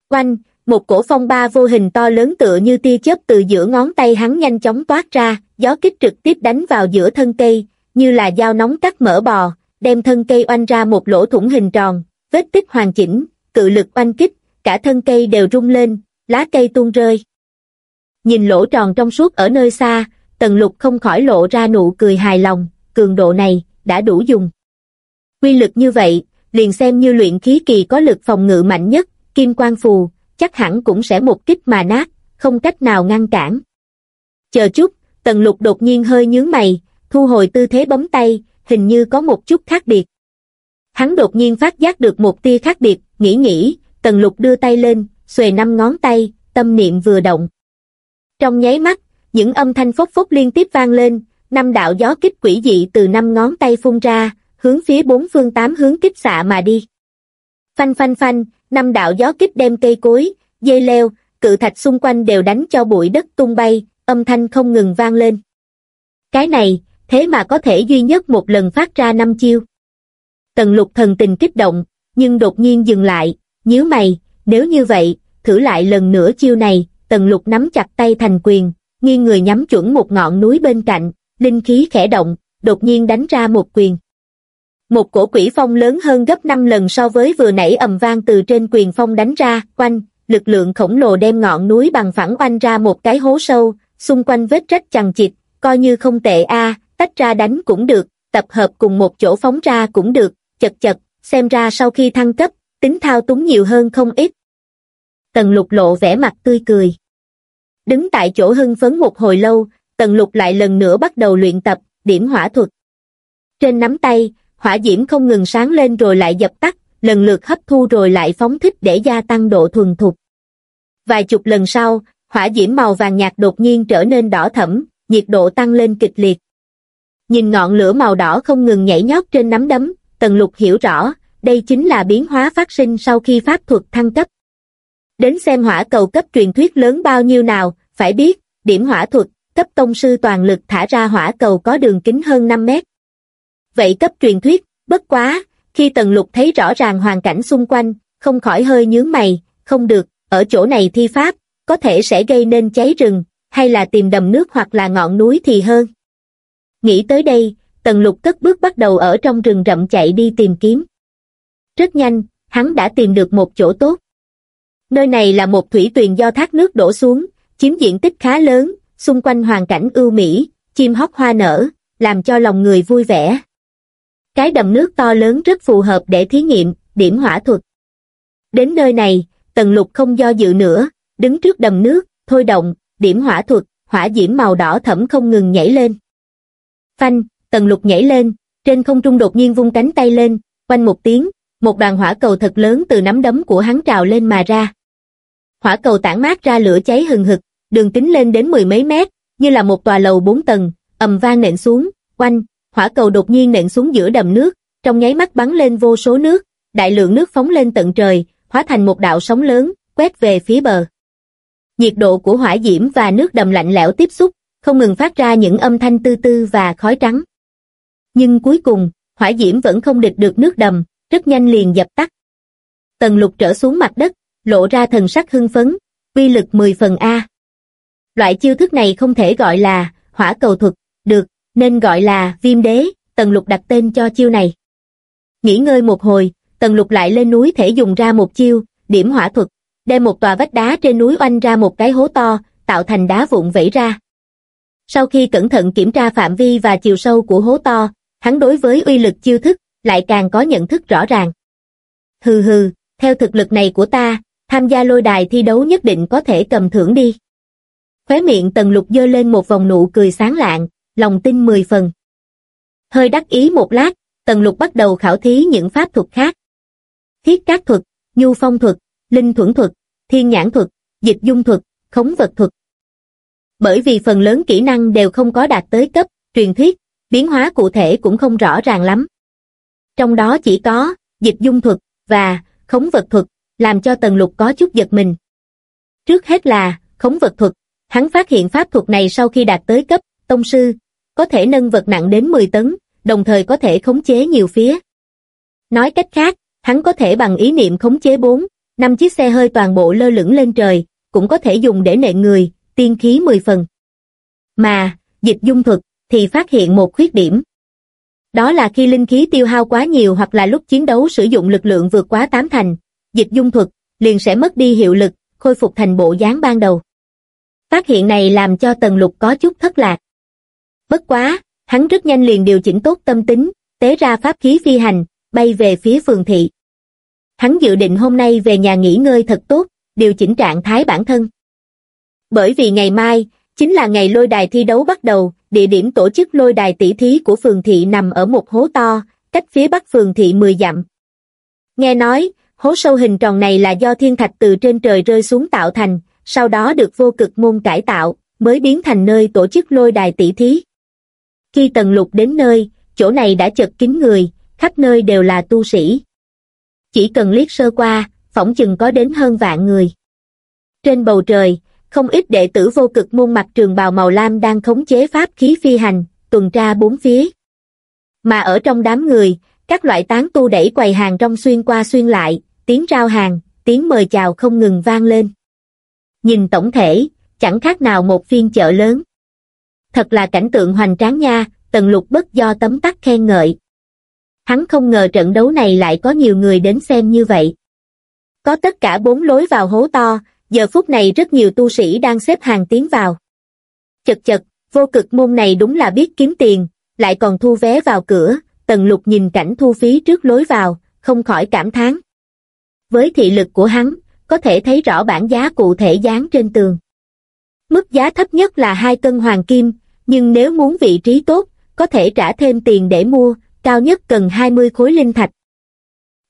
Quanh, một cổ phong ba vô hình to lớn tựa như tia chớp từ giữa ngón tay hắn nhanh chóng toát ra, gió kích trực tiếp đánh vào giữa thân cây, như là dao nóng cắt mỡ bò, đem thân cây oanh ra một lỗ thủng hình tròn, vết tích hoàn chỉnh, cự lực oanh kích, cả thân cây đều rung lên, lá cây tuôn rơi. Nhìn lỗ tròn trong suốt ở nơi xa, tần lục không khỏi lộ ra nụ cười hài lòng, cường độ này, đã đủ dùng. Quy lực như vậy, liền xem như luyện khí kỳ có lực phòng ngự mạnh nhất, kim quang phù, chắc hẳn cũng sẽ một kích mà nát, không cách nào ngăn cản. Chờ chút, tần lục đột nhiên hơi nhướng mày, thu hồi tư thế bấm tay, hình như có một chút khác biệt. Hắn đột nhiên phát giác được một tia khác biệt, nghĩ nghĩ, tần lục đưa tay lên, xuề năm ngón tay, tâm niệm vừa động. Trong nháy mắt, những âm thanh phốc phốc liên tiếp vang lên, năm đạo gió kích quỷ dị từ năm ngón tay phun ra, hướng phía bốn phương tám hướng kích xạ mà đi. Phanh phanh phanh, năm đạo gió kích đem cây cối, dây leo, cự thạch xung quanh đều đánh cho bụi đất tung bay, âm thanh không ngừng vang lên. Cái này, thế mà có thể duy nhất một lần phát ra năm chiêu. Tần lục thần tình kích động, nhưng đột nhiên dừng lại, nhíu mày, nếu như vậy, thử lại lần nữa chiêu này, tần lục nắm chặt tay thành quyền, nghiêng người nhắm chuẩn một ngọn núi bên cạnh, linh khí khẽ động, đột nhiên đánh ra một quyền. Một cổ quỷ phong lớn hơn gấp 5 lần so với vừa nãy ầm vang từ trên quyền phong đánh ra, quanh, lực lượng khổng lồ đem ngọn núi bằng phẳng quanh ra một cái hố sâu, xung quanh vết rách chằng chịt, coi như không tệ a, tách ra đánh cũng được, tập hợp cùng một chỗ phóng ra cũng được, chật chật, xem ra sau khi thăng cấp, tính thao túng nhiều hơn không ít. Tần lục lộ vẻ mặt tươi cười. Đứng tại chỗ hưng phấn một hồi lâu, tần lục lại lần nữa bắt đầu luyện tập, điểm hỏa thuật. Trên nắm tay, hỏa diễm không ngừng sáng lên rồi lại dập tắt, lần lượt hấp thu rồi lại phóng thích để gia tăng độ thuần thục. Vài chục lần sau, hỏa diễm màu vàng nhạt đột nhiên trở nên đỏ thẫm, nhiệt độ tăng lên kịch liệt. Nhìn ngọn lửa màu đỏ không ngừng nhảy nhót trên nắm đấm, Tần Lục hiểu rõ, đây chính là biến hóa phát sinh sau khi pháp thuật thăng cấp. Đến xem hỏa cầu cấp truyền thuyết lớn bao nhiêu nào, phải biết, điểm hỏa thuật, cấp tông sư toàn lực thả ra hỏa cầu có đường kính hơn 5 mét. Vậy cấp truyền thuyết, bất quá, khi Tần Lục thấy rõ ràng hoàn cảnh xung quanh, không khỏi hơi nhướng mày, không được, ở chỗ này thi pháp, có thể sẽ gây nên cháy rừng, hay là tìm đầm nước hoặc là ngọn núi thì hơn. Nghĩ tới đây, Tần Lục cất bước bắt đầu ở trong rừng rậm chạy đi tìm kiếm. Rất nhanh, hắn đã tìm được một chỗ tốt. Nơi này là một thủy tuyền do thác nước đổ xuống, chiếm diện tích khá lớn, xung quanh hoàn cảnh ưu mỹ, chim hót hoa nở, làm cho lòng người vui vẻ. Cái đầm nước to lớn rất phù hợp để thí nghiệm, điểm hỏa thuật. Đến nơi này, tần lục không do dự nữa, đứng trước đầm nước, thôi động, điểm hỏa thuật, hỏa diễm màu đỏ thẫm không ngừng nhảy lên. Phanh, tần lục nhảy lên, trên không trung đột nhiên vung cánh tay lên, quanh một tiếng, một đoàn hỏa cầu thật lớn từ nắm đấm của hắn trào lên mà ra. Hỏa cầu tản mát ra lửa cháy hừng hực, đường kính lên đến mười mấy mét, như là một tòa lầu bốn tầng, ầm vang nện xuống, quanh, hỏa cầu đột nhiên nện xuống giữa đầm nước, trong nháy mắt bắn lên vô số nước, đại lượng nước phóng lên tận trời, hóa thành một đạo sóng lớn, quét về phía bờ. Nhiệt độ của hỏa diễm và nước đầm lạnh lẽo tiếp xúc, không ngừng phát ra những âm thanh tư tư và khói trắng. Nhưng cuối cùng, hỏa diễm vẫn không địch được nước đầm, rất nhanh liền dập tắt. Tần lục trở xuống mặt đất, lộ ra thần sắc hưng phấn, uy lực 10 phần A. Loại chiêu thức này không thể gọi là hỏa cầu thuật, được, nên gọi là viêm đế, tần lục đặt tên cho chiêu này. Nghỉ ngơi một hồi, tần lục lại lên núi thể dùng ra một chiêu, điểm hỏa thuật, đem một tòa vách đá trên núi oanh ra một cái hố to, tạo thành đá vụn vẩy ra. Sau khi cẩn thận kiểm tra phạm vi và chiều sâu của hố to, hắn đối với uy lực chiêu thức, lại càng có nhận thức rõ ràng. Hừ hừ, theo thực lực này của ta, tham gia lôi đài thi đấu nhất định có thể cầm thưởng đi. Khóe miệng tần lục dơ lên một vòng nụ cười sáng lạng, lòng tin mười phần. Hơi đắc ý một lát, tần lục bắt đầu khảo thí những pháp thuật khác. Thiết cát thuật, nhu phong thuật, linh thuẫn thuật, thiên nhãn thuật, dịch dung thuật, khống vật thuật. Bởi vì phần lớn kỹ năng đều không có đạt tới cấp, truyền thuyết, biến hóa cụ thể cũng không rõ ràng lắm. Trong đó chỉ có, dịch dung thuật, và, khống vật thuật, làm cho tần lục có chút giật mình. Trước hết là, khống vật thuật, hắn phát hiện pháp thuật này sau khi đạt tới cấp, tông sư, có thể nâng vật nặng đến 10 tấn, đồng thời có thể khống chế nhiều phía. Nói cách khác, hắn có thể bằng ý niệm khống chế 4, năm chiếc xe hơi toàn bộ lơ lửng lên trời, cũng có thể dùng để nện người, tiên khí 10 phần. Mà, dịch dung thuật, thì phát hiện một khuyết điểm. Đó là khi linh khí tiêu hao quá nhiều hoặc là lúc chiến đấu sử dụng lực lượng vượt quá tám thành, dịch dung thuật, liền sẽ mất đi hiệu lực, khôi phục thành bộ dáng ban đầu. Phát hiện này làm cho Tần Lục có chút thất lạc. Bất quá, hắn rất nhanh liền điều chỉnh tốt tâm tính, tế ra pháp khí phi hành, bay về phía phường thị. Hắn dự định hôm nay về nhà nghỉ ngơi thật tốt, điều chỉnh trạng thái bản thân. Bởi vì ngày mai, chính là ngày lôi đài thi đấu bắt đầu, địa điểm tổ chức lôi đài tỷ thí của phường thị nằm ở một hố to, cách phía bắc phường thị 10 dặm. Nghe nói, hố sâu hình tròn này là do thiên thạch từ trên trời rơi xuống tạo thành, sau đó được vô cực môn cải tạo, mới biến thành nơi tổ chức lôi đài tỷ thí. Khi Tần Lục đến nơi, chỗ này đã chật kín người, khắp nơi đều là tu sĩ. Chỉ cần liếc sơ qua, phỏng chừng có đến hơn vạn người. Trên bầu trời, không ít đệ tử vô cực môn mặt trường bào màu lam đang khống chế pháp khí phi hành, tuần tra bốn phía. Mà ở trong đám người, các loại tán tu đẩy quầy hàng trong xuyên qua xuyên lại, tiếng rao hàng, tiếng mời chào không ngừng vang lên. Nhìn tổng thể, chẳng khác nào một phiên chợ lớn. Thật là cảnh tượng hoành tráng nha, tần lục bất do tấm tắc khen ngợi. Hắn không ngờ trận đấu này lại có nhiều người đến xem như vậy. Có tất cả bốn lối vào hố to, giờ phút này rất nhiều tu sĩ đang xếp hàng tiến vào. Chật chật, vô cực môn này đúng là biết kiếm tiền, lại còn thu vé vào cửa, tần lục nhìn cảnh thu phí trước lối vào, không khỏi cảm thán. Với thị lực của hắn, có thể thấy rõ bản giá cụ thể dán trên tường. Mức giá thấp nhất là hai cân hoàng kim, nhưng nếu muốn vị trí tốt, có thể trả thêm tiền để mua, cao nhất cần 20 khối linh thạch.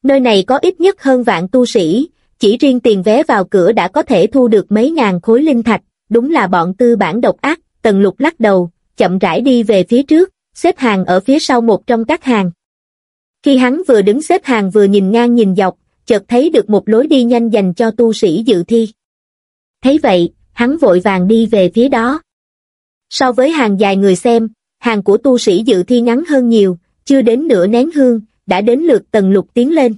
Nơi này có ít nhất hơn vạn tu sĩ, chỉ riêng tiền vé vào cửa đã có thể thu được mấy ngàn khối linh thạch, đúng là bọn tư bản độc ác, tần lục lắc đầu, chậm rãi đi về phía trước, xếp hàng ở phía sau một trong các hàng. Khi hắn vừa đứng xếp hàng vừa nhìn ngang nhìn dọc, chợt thấy được một lối đi nhanh dành cho tu sĩ dự thi. Thấy vậy, hắn vội vàng đi về phía đó. So với hàng dài người xem, hàng của tu sĩ dự thi ngắn hơn nhiều, chưa đến nửa nén hương, đã đến lượt tần lục tiến lên.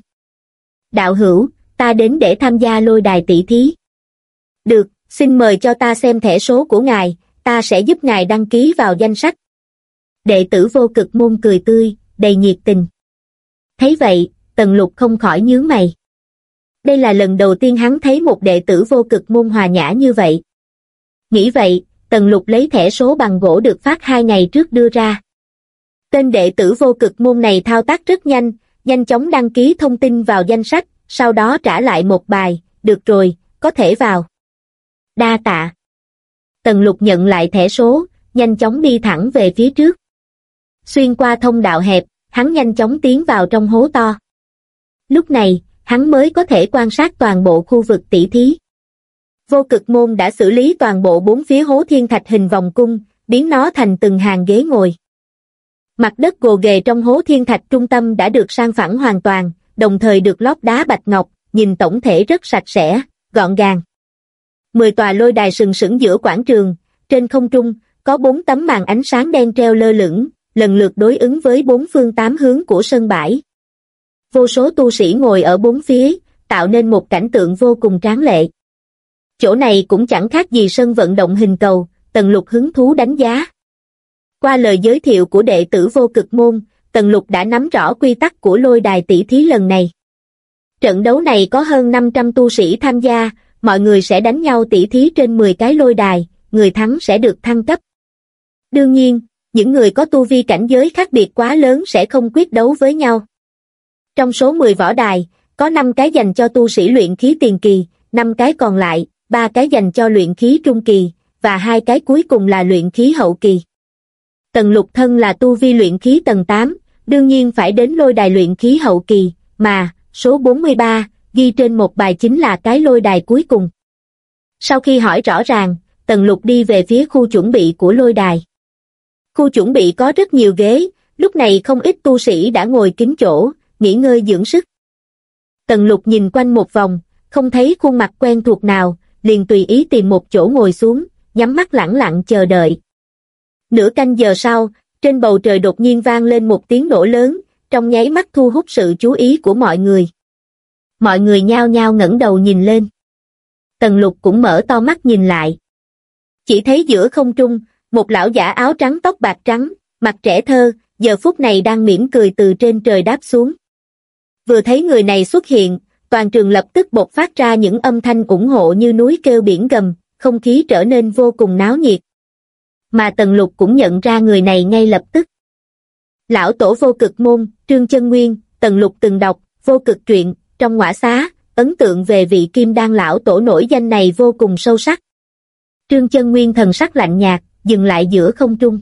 Đạo hữu, ta đến để tham gia lôi đài tỷ thí. Được, xin mời cho ta xem thẻ số của ngài, ta sẽ giúp ngài đăng ký vào danh sách. Đệ tử vô cực môn cười tươi, đầy nhiệt tình. Thấy vậy, tần lục không khỏi nhướng mày. Đây là lần đầu tiên hắn thấy một đệ tử vô cực môn hòa nhã như vậy. Nghĩ vậy, Tần Lục lấy thẻ số bằng gỗ được phát hai ngày trước đưa ra. Tên đệ tử vô cực môn này thao tác rất nhanh, nhanh chóng đăng ký thông tin vào danh sách, sau đó trả lại một bài, được rồi, có thể vào. Đa tạ. Tần lục nhận lại thẻ số, nhanh chóng đi thẳng về phía trước. Xuyên qua thông đạo hẹp, hắn nhanh chóng tiến vào trong hố to. Lúc này, hắn mới có thể quan sát toàn bộ khu vực tỷ thí. Vô cực môn đã xử lý toàn bộ bốn phía hố thiên thạch hình vòng cung, biến nó thành từng hàng ghế ngồi. Mặt đất gồ ghề trong hố thiên thạch trung tâm đã được sang phẳng hoàn toàn, đồng thời được lót đá bạch ngọc, nhìn tổng thể rất sạch sẽ, gọn gàng. Mười tòa lôi đài sừng sững giữa quảng trường, trên không trung, có bốn tấm màn ánh sáng đen treo lơ lửng, lần lượt đối ứng với bốn phương tám hướng của sân bãi. Vô số tu sĩ ngồi ở bốn phía, tạo nên một cảnh tượng vô cùng tráng lệ. Chỗ này cũng chẳng khác gì sân vận động hình cầu, tần lục hứng thú đánh giá. Qua lời giới thiệu của đệ tử vô cực môn, Tần Lục đã nắm rõ quy tắc của lôi đài tỷ thí lần này. Trận đấu này có hơn 500 tu sĩ tham gia, mọi người sẽ đánh nhau tỷ thí trên 10 cái lôi đài, người thắng sẽ được thăng cấp. Đương nhiên, những người có tu vi cảnh giới khác biệt quá lớn sẽ không quyết đấu với nhau. Trong số 10 võ đài, có 5 cái dành cho tu sĩ luyện khí tiền kỳ, 5 cái còn lại, ba cái dành cho luyện khí trung kỳ, và hai cái cuối cùng là luyện khí hậu kỳ. Tần lục thân là tu vi luyện khí tầng 8, đương nhiên phải đến lôi đài luyện khí hậu kỳ, mà, số 43, ghi trên một bài chính là cái lôi đài cuối cùng. Sau khi hỏi rõ ràng, Tần Lục đi về phía khu chuẩn bị của lôi đài. Khu chuẩn bị có rất nhiều ghế, lúc này không ít tu sĩ đã ngồi kín chỗ, nghỉ ngơi dưỡng sức. Tần Lục nhìn quanh một vòng, không thấy khuôn mặt quen thuộc nào, liền tùy ý tìm một chỗ ngồi xuống, nhắm mắt lẳng lặng chờ đợi. Nửa canh giờ sau, trên bầu trời đột nhiên vang lên một tiếng nổ lớn, trong nháy mắt thu hút sự chú ý của mọi người. Mọi người nhao nhao ngẩng đầu nhìn lên. Tần lục cũng mở to mắt nhìn lại. Chỉ thấy giữa không trung, một lão giả áo trắng tóc bạc trắng, mặt trẻ thơ, giờ phút này đang mỉm cười từ trên trời đáp xuống. Vừa thấy người này xuất hiện, toàn trường lập tức bộc phát ra những âm thanh ủng hộ như núi kêu biển gầm, không khí trở nên vô cùng náo nhiệt mà Tần Lục cũng nhận ra người này ngay lập tức. Lão tổ vô cực môn, Trương Chân Nguyên, Tần Lục từng đọc, vô cực truyện, trong ngõa xá, ấn tượng về vị kim đan lão tổ nổi danh này vô cùng sâu sắc. Trương Chân Nguyên thần sắc lạnh nhạt, dừng lại giữa không trung.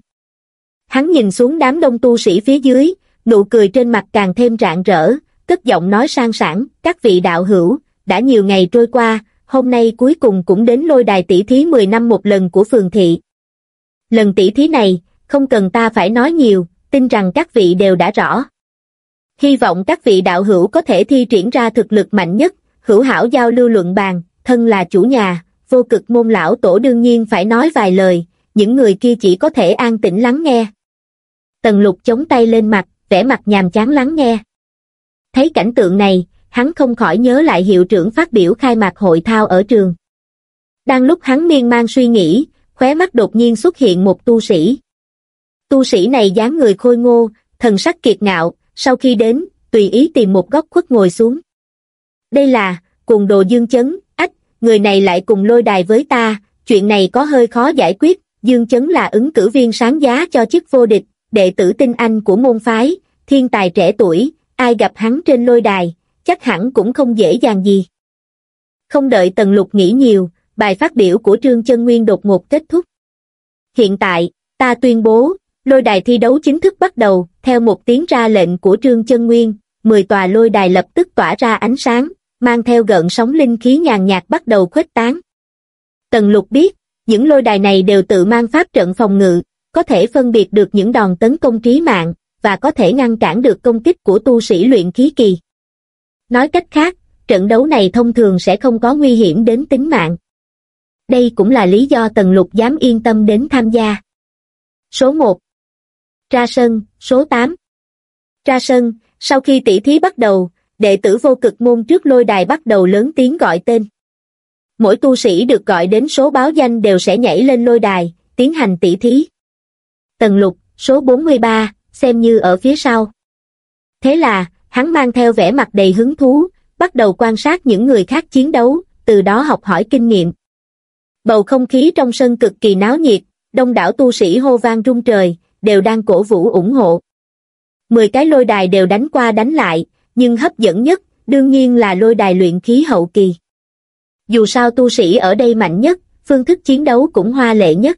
Hắn nhìn xuống đám đông tu sĩ phía dưới, nụ cười trên mặt càng thêm rạng rỡ, cất giọng nói sang sảng, các vị đạo hữu, đã nhiều ngày trôi qua, hôm nay cuối cùng cũng đến lôi đài tỷ thí 10 năm một lần của phường thị, Lần tỷ thí này, không cần ta phải nói nhiều, tin rằng các vị đều đã rõ. Hy vọng các vị đạo hữu có thể thi triển ra thực lực mạnh nhất, hữu hảo giao lưu luận bàn, thân là chủ nhà, vô cực môn lão tổ đương nhiên phải nói vài lời, những người kia chỉ có thể an tĩnh lắng nghe. Tần lục chống tay lên mặt, vẻ mặt nhàm chán lắng nghe. Thấy cảnh tượng này, hắn không khỏi nhớ lại hiệu trưởng phát biểu khai mạc hội thao ở trường. Đang lúc hắn miên man suy nghĩ, khóe mắt đột nhiên xuất hiện một tu sĩ. Tu sĩ này dáng người khôi ngô, thần sắc kiệt ngạo, sau khi đến, tùy ý tìm một góc khuất ngồi xuống. Đây là, cùng đồ dương chấn, ách, người này lại cùng lôi đài với ta, chuyện này có hơi khó giải quyết, dương chấn là ứng cử viên sáng giá cho chức vô địch, đệ tử tinh anh của môn phái, thiên tài trẻ tuổi, ai gặp hắn trên lôi đài, chắc hẳn cũng không dễ dàng gì. Không đợi Tần Lục nghĩ nhiều, bài phát biểu của Trương Chân Nguyên đột ngột kết thúc. Hiện tại, ta tuyên bố, lôi đài thi đấu chính thức bắt đầu, theo một tiếng ra lệnh của Trương Chân Nguyên, 10 tòa lôi đài lập tức tỏa ra ánh sáng, mang theo gợn sóng linh khí nhàn nhạt bắt đầu khuếch tán. Tần lục biết, những lôi đài này đều tự mang pháp trận phòng ngự, có thể phân biệt được những đòn tấn công trí mạng, và có thể ngăn cản được công kích của tu sĩ luyện khí kỳ. Nói cách khác, trận đấu này thông thường sẽ không có nguy hiểm đến tính mạng. Đây cũng là lý do Tần Lục dám yên tâm đến tham gia. Số 1 Ra sân, số 8 Ra sân, sau khi tỷ thí bắt đầu, đệ tử vô cực môn trước lôi đài bắt đầu lớn tiếng gọi tên. Mỗi tu sĩ được gọi đến số báo danh đều sẽ nhảy lên lôi đài, tiến hành tỷ thí. Tần lục, số 43, xem như ở phía sau. Thế là, hắn mang theo vẻ mặt đầy hứng thú, bắt đầu quan sát những người khác chiến đấu, từ đó học hỏi kinh nghiệm. Bầu không khí trong sân cực kỳ náo nhiệt, đông đảo tu sĩ hô vang rung trời, đều đang cổ vũ ủng hộ. Mười cái lôi đài đều đánh qua đánh lại, nhưng hấp dẫn nhất, đương nhiên là lôi đài luyện khí hậu kỳ. Dù sao tu sĩ ở đây mạnh nhất, phương thức chiến đấu cũng hoa lệ nhất.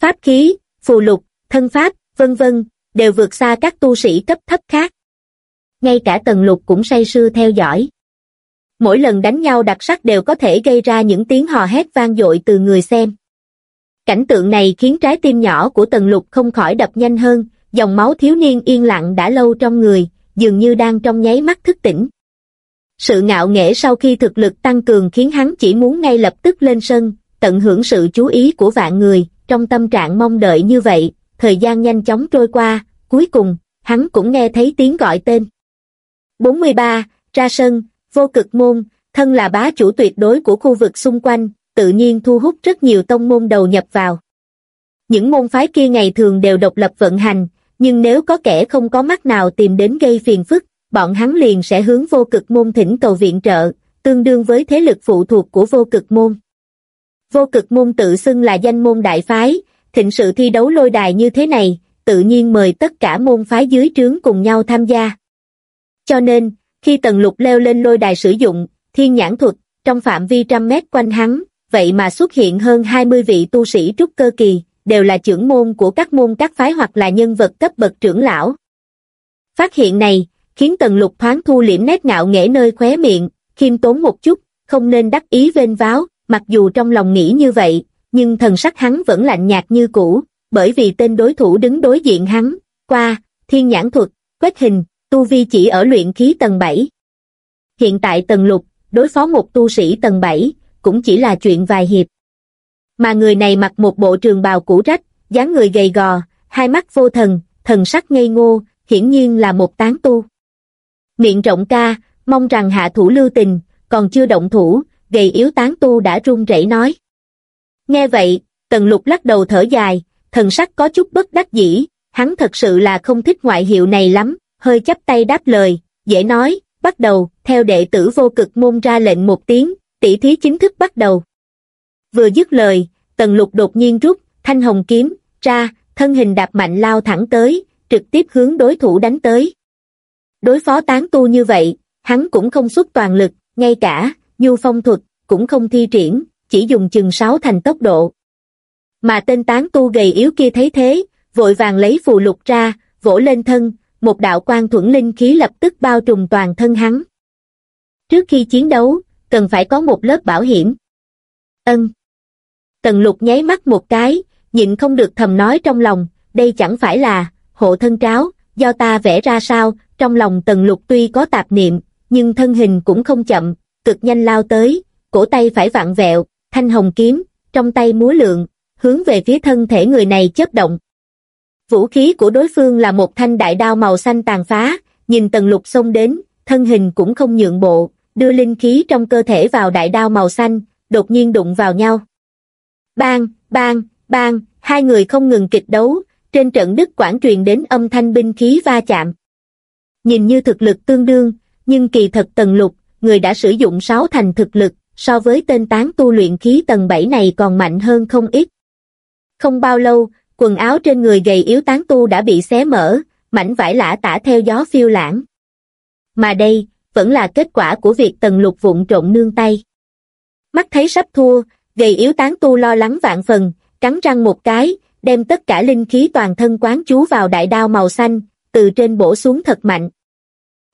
Pháp khí, phù lục, thân pháp, vân vân, đều vượt xa các tu sĩ cấp thấp khác. Ngay cả tần lục cũng say sưa theo dõi. Mỗi lần đánh nhau đặc sắc đều có thể gây ra những tiếng hò hét vang dội từ người xem. Cảnh tượng này khiến trái tim nhỏ của tần lục không khỏi đập nhanh hơn, dòng máu thiếu niên yên lặng đã lâu trong người, dường như đang trong nháy mắt thức tỉnh. Sự ngạo nghễ sau khi thực lực tăng cường khiến hắn chỉ muốn ngay lập tức lên sân, tận hưởng sự chú ý của vạn người, trong tâm trạng mong đợi như vậy, thời gian nhanh chóng trôi qua, cuối cùng, hắn cũng nghe thấy tiếng gọi tên. 43. Ra sân, vô cực môn, thân là bá chủ tuyệt đối của khu vực xung quanh, tự nhiên thu hút rất nhiều tông môn đầu nhập vào. Những môn phái kia ngày thường đều độc lập vận hành, nhưng nếu có kẻ không có mắt nào tìm đến gây phiền phức, bọn hắn liền sẽ hướng vô cực môn thỉnh cầu viện trợ, tương đương với thế lực phụ thuộc của vô cực môn. Vô cực môn tự xưng là danh môn đại phái, thịnh sự thi đấu lôi đài như thế này, tự nhiên mời tất cả môn phái dưới trướng cùng nhau tham gia. Cho nên, khi Tần Lục leo lên lôi đài sử dụng, thiên nhãn thuật, trong phạm vi trăm mét quanh hắn, vậy mà xuất hiện hơn 20 vị tu sĩ trúc cơ kỳ, đều là trưởng môn của các môn các phái hoặc là nhân vật cấp bậc trưởng lão. Phát hiện này, khiến Tần Lục thoáng thu liễm nét ngạo nghễ nơi khóe miệng, khiêm tốn một chút, không nên đắc ý vênh váo, mặc dù trong lòng nghĩ như vậy, nhưng thần sắc hắn vẫn lạnh nhạt như cũ, bởi vì tên đối thủ đứng đối diện hắn, qua, thiên nhãn thuật, quét hình, tu vi chỉ ở luyện khí tầng 7. Hiện tại tầng lục, đối phó một tu sĩ tầng 7, cũng chỉ là chuyện vài hiệp. Mà người này mặc một bộ trường bào cũ rách, dáng người gầy gò, hai mắt vô thần, thần sắc ngây ngô, hiển nhiên là một tán tu. Miệng rộng ca, mong rằng hạ thủ lưu tình, còn chưa động thủ, gầy yếu tán tu đã run rẩy nói. Nghe vậy, tần lục lắc đầu thở dài, thần sắc có chút bất đắc dĩ, hắn thật sự là không thích ngoại hiệu này lắm, hơi chắp tay đáp lời, dễ nói, bắt đầu, theo đệ tử vô cực môn ra lệnh một tiếng, tỷ thí chính thức bắt đầu. Vừa dứt lời, tần lục đột nhiên rút, thanh hồng kiếm, ra, thân hình đạp mạnh lao thẳng tới, trực tiếp hướng đối thủ đánh tới. Đối phó tán tu như vậy, hắn cũng không xuất toàn lực, ngay cả, nhu phong thuật, cũng không thi triển, chỉ dùng chừng sáu thành tốc độ. Mà tên tán tu gầy yếu kia thấy thế, vội vàng lấy phù lục ra, vỗ lên thân, một đạo quan thuẫn linh khí lập tức bao trùm toàn thân hắn. Trước khi chiến đấu, cần phải có một lớp bảo hiểm. Ân. Tần lục nháy mắt một cái, nhịn không được thầm nói trong lòng, đây chẳng phải là, hộ thân tráo, do ta vẽ ra sao, trong lòng tần lục tuy có tạp niệm, nhưng thân hình cũng không chậm, cực nhanh lao tới, cổ tay phải vặn vẹo, thanh hồng kiếm, trong tay múa lượng, hướng về phía thân thể người này chớp động. Vũ khí của đối phương là một thanh đại đao màu xanh tàn phá, nhìn tần lục xông đến, thân hình cũng không nhượng bộ, đưa linh khí trong cơ thể vào đại đao màu xanh, đột nhiên đụng vào nhau. Bang, bang, bang, hai người không ngừng kịch đấu, trên trận đức quảng truyền đến âm thanh binh khí va chạm. Nhìn như thực lực tương đương, nhưng kỳ thật tần lục, người đã sử dụng sáu thành thực lực, so với tên tán tu luyện khí tầng 7 này còn mạnh hơn không ít. Không bao lâu, quần áo trên người gầy yếu tán tu đã bị xé mở, mảnh vải lã tả theo gió phiêu lãng. Mà đây, vẫn là kết quả của việc tần lục vụn trộn nương tay. Mắt thấy sắp thua, gầy yếu tán tu lo lắng vạn phần, cắn răng một cái, đem tất cả linh khí toàn thân quán chú vào đại đao màu xanh, từ trên bổ xuống thật mạnh.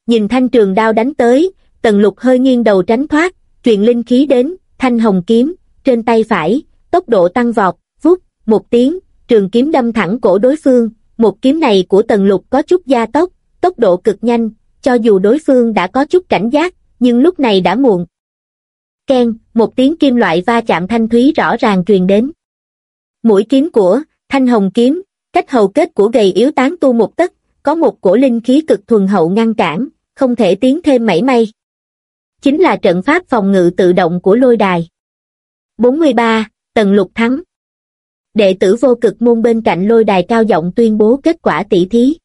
Nhìn thanh trường đao đánh tới, tần lục hơi nghiêng đầu tránh thoát, truyền linh khí đến, thanh hồng kiếm, trên tay phải, tốc độ tăng vọt, vút, một tiếng, trường kiếm đâm thẳng cổ đối phương, một kiếm này của tần lục có chút gia tốc, tốc độ cực nhanh, cho dù đối phương đã có chút cảnh giác, nhưng lúc này đã muộn. Ken, một tiếng kim loại va chạm thanh thúy rõ ràng truyền đến. Mũi kiếm của, thanh hồng kiếm, cách hầu kết của gầy yếu tán tu một tấc, có một cổ linh khí cực thuần hậu ngăn cản, không thể tiến thêm mảy may. Chính là trận pháp phòng ngự tự động của lôi đài. 43. Tần lục thắng Đệ tử vô cực môn bên cạnh lôi đài cao giọng tuyên bố kết quả tỷ thí.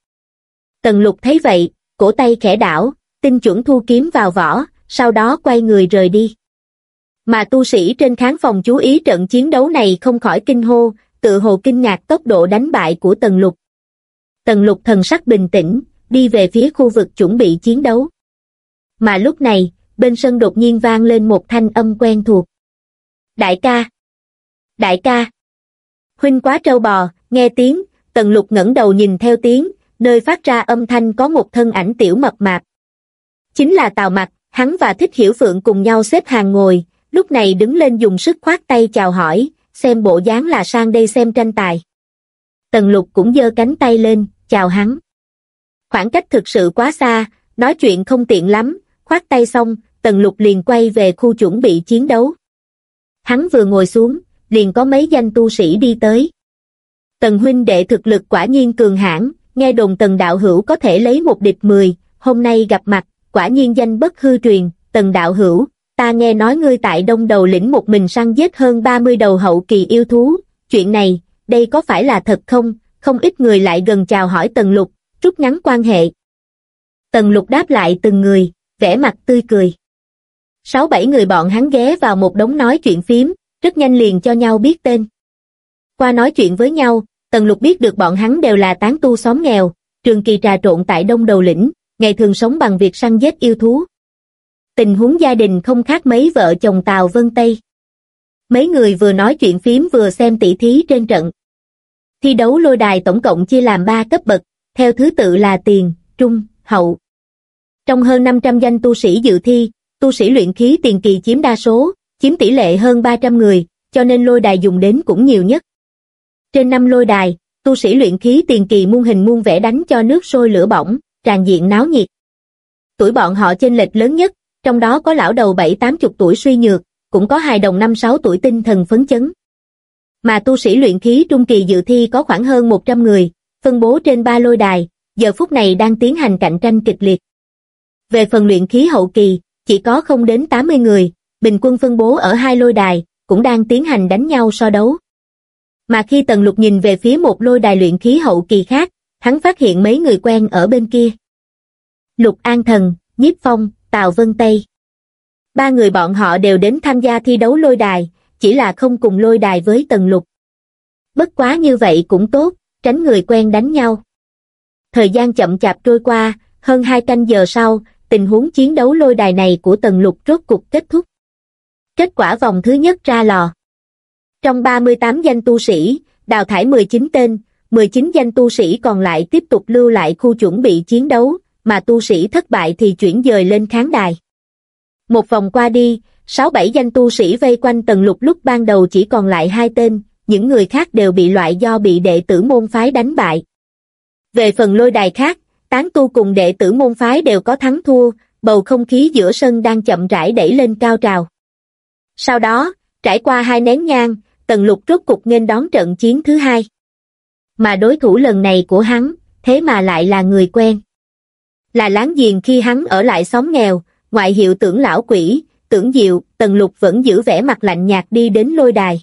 Tần lục thấy vậy, cổ tay khẽ đảo, tinh chuẩn thu kiếm vào vỏ, sau đó quay người rời đi. Mà tu sĩ trên khán phòng chú ý trận chiến đấu này không khỏi kinh hô, tự hồ kinh ngạc tốc độ đánh bại của Tần Lục. Tần Lục thần sắc bình tĩnh, đi về phía khu vực chuẩn bị chiến đấu. Mà lúc này, bên sân đột nhiên vang lên một thanh âm quen thuộc. Đại ca! Đại ca! Huynh quá trâu bò, nghe tiếng, Tần Lục ngẩng đầu nhìn theo tiếng, nơi phát ra âm thanh có một thân ảnh tiểu mập mạp. Chính là Tào Mặc, hắn và Thích Hiểu Phượng cùng nhau xếp hàng ngồi, lúc này đứng lên dùng sức khoát tay chào hỏi, xem bộ dáng là sang đây xem tranh tài. Tần Lục cũng giơ cánh tay lên, chào hắn. Khoảng cách thực sự quá xa, nói chuyện không tiện lắm, khoát tay xong, Tần Lục liền quay về khu chuẩn bị chiến đấu. Hắn vừa ngồi xuống, liền có mấy danh tu sĩ đi tới. Tần huynh đệ thực lực quả nhiên cường hãn, nghe đồn tần đạo hữu có thể lấy một địch mười, hôm nay gặp mặt, quả nhiên danh bất hư truyền, tần đạo hữu, ta nghe nói ngươi tại đông đầu lĩnh một mình săn giết hơn 30 đầu hậu kỳ yêu thú, chuyện này, đây có phải là thật không, không ít người lại gần chào hỏi tần lục, rút ngắn quan hệ. Tần lục đáp lại từng người, vẻ mặt tươi cười. Sáu bảy người bọn hắn ghé vào một đống nói chuyện phím, rất nhanh liền cho nhau biết tên. Qua nói chuyện với nhau, Tần Lục biết được bọn hắn đều là tán tu xóm nghèo, trường kỳ trà trộn tại đông đầu lĩnh, ngày thường sống bằng việc săn giết yêu thú. Tình huống gia đình không khác mấy vợ chồng Tào Vân Tây. Mấy người vừa nói chuyện phím vừa xem tỷ thí trên trận. Thi đấu lôi đài tổng cộng chia làm 3 cấp bậc, theo thứ tự là tiền, trung, hậu. Trong hơn 500 danh tu sĩ dự thi, tu sĩ luyện khí tiền kỳ chiếm đa số, chiếm tỷ lệ hơn 300 người, cho nên lôi đài dùng đến cũng nhiều nhất. Trên năm lôi đài, tu sĩ luyện khí tiền kỳ muôn hình muôn vẻ đánh cho nước sôi lửa bỏng, tràn diện náo nhiệt. Tuổi bọn họ chênh lệch lớn nhất, trong đó có lão đầu bảy tám chục tuổi suy nhược, cũng có hài đồng năm sáu tuổi tinh thần phấn chấn. Mà tu sĩ luyện khí trung kỳ dự thi có khoảng hơn 100 người, phân bố trên ba lôi đài, giờ phút này đang tiến hành cạnh tranh kịch liệt. Về phần luyện khí hậu kỳ, chỉ có không đến 80 người, bình quân phân bố ở hai lôi đài, cũng đang tiến hành đánh nhau so đấu. Mà khi Tần Lục nhìn về phía một lôi đài luyện khí hậu kỳ khác, hắn phát hiện mấy người quen ở bên kia. Lục An Thần, Nhiếp Phong, Tào Vân Tây. Ba người bọn họ đều đến tham gia thi đấu lôi đài, chỉ là không cùng lôi đài với Tần Lục. Bất quá như vậy cũng tốt, tránh người quen đánh nhau. Thời gian chậm chạp trôi qua, hơn hai canh giờ sau, tình huống chiến đấu lôi đài này của Tần Lục rốt cục kết thúc. Kết quả vòng thứ nhất ra lò. Trong 38 danh tu sĩ, đào thải 19 tên, 19 danh tu sĩ còn lại tiếp tục lưu lại khu chuẩn bị chiến đấu, mà tu sĩ thất bại thì chuyển dời lên khán đài. Một vòng qua đi, 6-7 danh tu sĩ vây quanh tần lục lúc ban đầu chỉ còn lại hai tên, những người khác đều bị loại do bị đệ tử môn phái đánh bại. Về phần lôi đài khác, tán tu cùng đệ tử môn phái đều có thắng thua, bầu không khí giữa sân đang chậm rãi đẩy lên cao trào. Sau đó, trải qua hai nén nhang, tần lục rốt cục nghênh đón trận chiến thứ hai. Mà đối thủ lần này của hắn, thế mà lại là người quen. Là láng giềng khi hắn ở lại xóm nghèo, ngoại hiệu tưởng lão quỷ, tưởng diệu, tần lục vẫn giữ vẻ mặt lạnh nhạt đi đến lôi đài.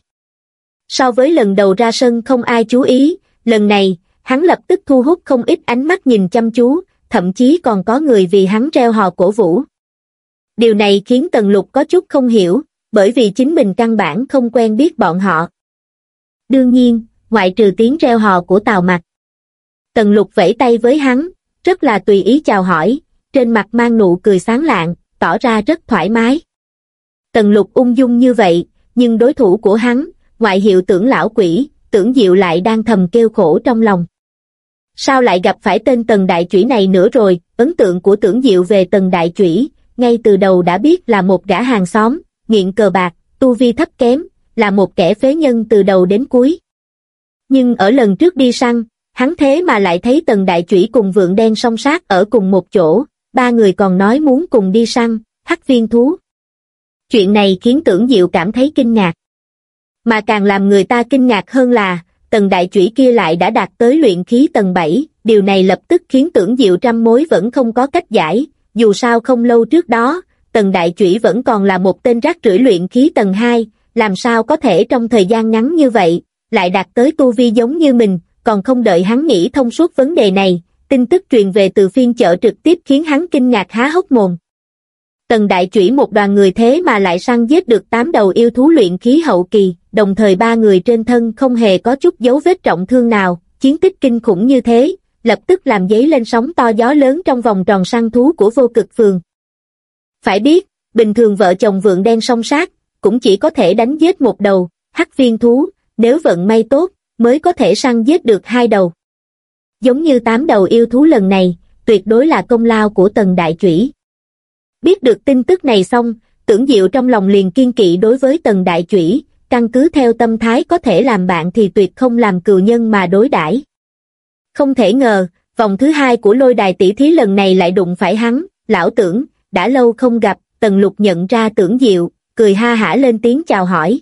So với lần đầu ra sân không ai chú ý, lần này, hắn lập tức thu hút không ít ánh mắt nhìn chăm chú, thậm chí còn có người vì hắn reo hò cổ vũ. Điều này khiến Tần Lục có chút không hiểu, bởi vì chính mình căn bản không quen biết bọn họ. Đương nhiên, ngoại trừ tiếng reo hò của Tào Mặc. Tần Lục vẫy tay với hắn, rất là tùy ý chào hỏi, trên mặt mang nụ cười sáng lạng, tỏ ra rất thoải mái. Tần Lục ung dung như vậy, nhưng đối thủ của hắn, ngoại hiệu tưởng lão quỷ, tưởng diệu lại đang thầm kêu khổ trong lòng. Sao lại gặp phải tên tần đại chủy này nữa rồi, ấn tượng của tưởng diệu về tần đại chủy, ngay từ đầu đã biết là một gã hàng xóm, nghiện cờ bạc, tu vi thấp kém, là một kẻ phế nhân từ đầu đến cuối. Nhưng ở lần trước đi săn, hắn thế mà lại thấy tần đại chủy cùng vượng đen song sát ở cùng một chỗ, ba người còn nói muốn cùng đi săn, hắc viên thú. Chuyện này khiến tưởng diệu cảm thấy kinh ngạc. Mà càng làm người ta kinh ngạc hơn là, tầng đại chủy kia lại đã đạt tới luyện khí tầng 7, điều này lập tức khiến tưởng diệu trăm mối vẫn không có cách giải, dù sao không lâu trước đó, tầng đại chủy vẫn còn là một tên rác rưởi luyện khí tầng 2, làm sao có thể trong thời gian ngắn như vậy, lại đạt tới tu vi giống như mình, còn không đợi hắn nghĩ thông suốt vấn đề này, tin tức truyền về từ phiên chợ trực tiếp khiến hắn kinh ngạc há hốc mồm. Tần đại chủy một đoàn người thế mà lại săn giết được tám đầu yêu thú luyện khí hậu kỳ, đồng thời ba người trên thân không hề có chút dấu vết trọng thương nào, chiến tích kinh khủng như thế, lập tức làm giấy lên sóng to gió lớn trong vòng tròn săn thú của vô cực phường. Phải biết, bình thường vợ chồng vượng đen song sát, cũng chỉ có thể đánh giết một đầu, hắc viên thú, nếu vận may tốt, mới có thể săn giết được hai đầu. Giống như tám đầu yêu thú lần này, tuyệt đối là công lao của tần đại chủy. Biết được tin tức này xong, tưởng diệu trong lòng liền kiên kỵ đối với tần đại chủy, căn cứ theo tâm thái có thể làm bạn thì tuyệt không làm cừu nhân mà đối đãi. Không thể ngờ, vòng thứ hai của lôi đài tỷ thí lần này lại đụng phải hắn, lão tưởng, đã lâu không gặp, tần lục nhận ra tưởng diệu, cười ha hả lên tiếng chào hỏi.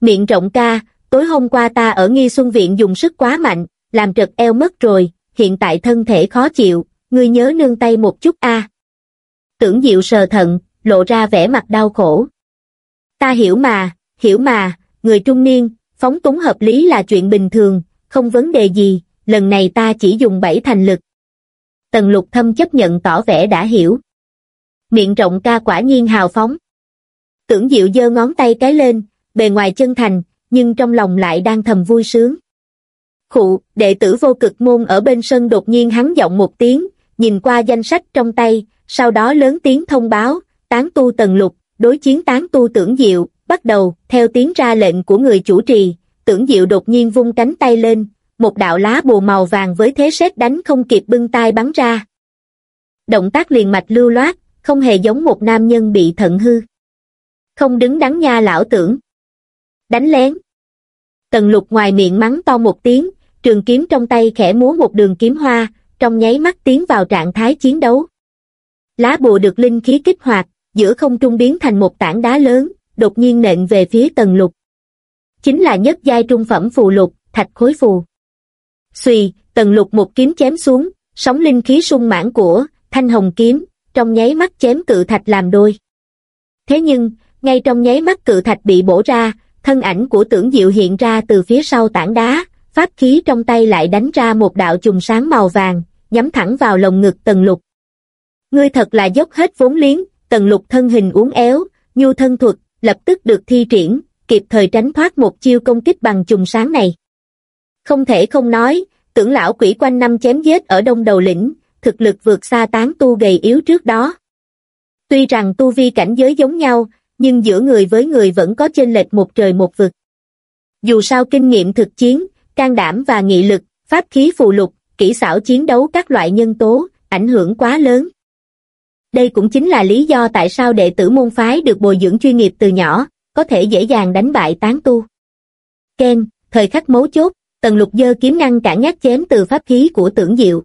Miệng rộng ca, tối hôm qua ta ở nghi xuân viện dùng sức quá mạnh, làm trật eo mất rồi, hiện tại thân thể khó chịu, ngươi nhớ nương tay một chút a. Tưởng diệu sờ thận, lộ ra vẻ mặt đau khổ. Ta hiểu mà, hiểu mà, người trung niên, phóng túng hợp lý là chuyện bình thường, không vấn đề gì, lần này ta chỉ dùng bảy thành lực. Tần lục thâm chấp nhận tỏ vẻ đã hiểu. Miệng rộng ca quả nhiên hào phóng. Tưởng diệu giơ ngón tay cái lên, bề ngoài chân thành, nhưng trong lòng lại đang thầm vui sướng. Khụ, đệ tử vô cực môn ở bên sân đột nhiên hắn giọng một tiếng, nhìn qua danh sách trong tay, sau đó lớn tiếng thông báo, tán tu tần lục, đối chiến tán tu tưởng diệu, bắt đầu, theo tiếng ra lệnh của người chủ trì, tưởng diệu đột nhiên vung cánh tay lên, một đạo lá bùa màu vàng với thế sét đánh không kịp bưng tay bắn ra. Động tác liền mạch lưu loát, không hề giống một nam nhân bị thận hư. Không đứng đắn nha lão tưởng. Đánh lén. Tần lục ngoài miệng mắng to một tiếng, trường kiếm trong tay khẽ múa một đường kiếm hoa, trong nháy mắt tiến vào trạng thái chiến đấu. Lá bùa được linh khí kích hoạt, giữa không trung biến thành một tảng đá lớn, đột nhiên nện về phía tần lục. Chính là nhất giai trung phẩm phù lục, thạch khối phù. Xùy, tần lục một kiếm chém xuống, sóng linh khí sung mãn của thanh hồng kiếm, trong nháy mắt chém cự thạch làm đôi. Thế nhưng, ngay trong nháy mắt cự thạch bị bổ ra, thân ảnh của tưởng diệu hiện ra từ phía sau tảng đá, pháp khí trong tay lại đánh ra một đạo chùm sáng màu vàng, nhắm thẳng vào lồng ngực tần lục. Ngươi thật là dốc hết vốn liếng, tần lục thân hình uốn éo, nhu thân thuật, lập tức được thi triển, kịp thời tránh thoát một chiêu công kích bằng chùm sáng này. Không thể không nói, tưởng lão quỷ quanh năm chém giết ở đông đầu lĩnh, thực lực vượt xa tán tu gầy yếu trước đó. Tuy rằng tu vi cảnh giới giống nhau, nhưng giữa người với người vẫn có chênh lệch một trời một vực. Dù sao kinh nghiệm thực chiến, can đảm và nghị lực, pháp khí phù lục, kỹ xảo chiến đấu các loại nhân tố, ảnh hưởng quá lớn. Đây cũng chính là lý do tại sao đệ tử môn phái được bồi dưỡng chuyên nghiệp từ nhỏ, có thể dễ dàng đánh bại tán tu. Ken, thời khắc mấu chốt, tần lục dơ kiếm ngăn cản nhát chém từ pháp khí của tưởng diệu.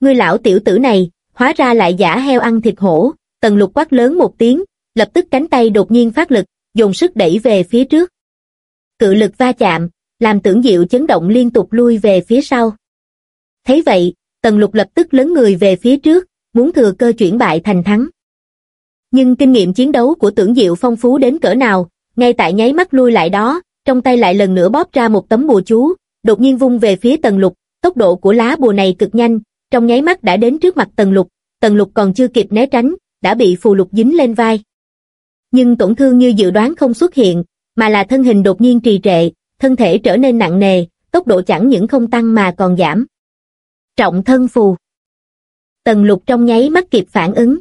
Ngươi lão tiểu tử này, hóa ra lại giả heo ăn thịt hổ, tần lục quát lớn một tiếng, lập tức cánh tay đột nhiên phát lực, dùng sức đẩy về phía trước. Cự lực va chạm, làm tưởng diệu chấn động liên tục lui về phía sau. Thấy vậy, tần lục lập tức lớn người về phía trước, muốn thừa cơ chuyển bại thành thắng. Nhưng kinh nghiệm chiến đấu của tưởng diệu phong phú đến cỡ nào, ngay tại nháy mắt lui lại đó, trong tay lại lần nữa bóp ra một tấm bùa chú, đột nhiên vung về phía tần lục, tốc độ của lá bùa này cực nhanh, trong nháy mắt đã đến trước mặt tần lục, tần lục còn chưa kịp né tránh, đã bị phù lục dính lên vai. Nhưng tổn thương như dự đoán không xuất hiện, mà là thân hình đột nhiên trì trệ, thân thể trở nên nặng nề, tốc độ chẳng những không tăng mà còn giảm. Trọng thân phù Tần lục trong nháy mắt kịp phản ứng.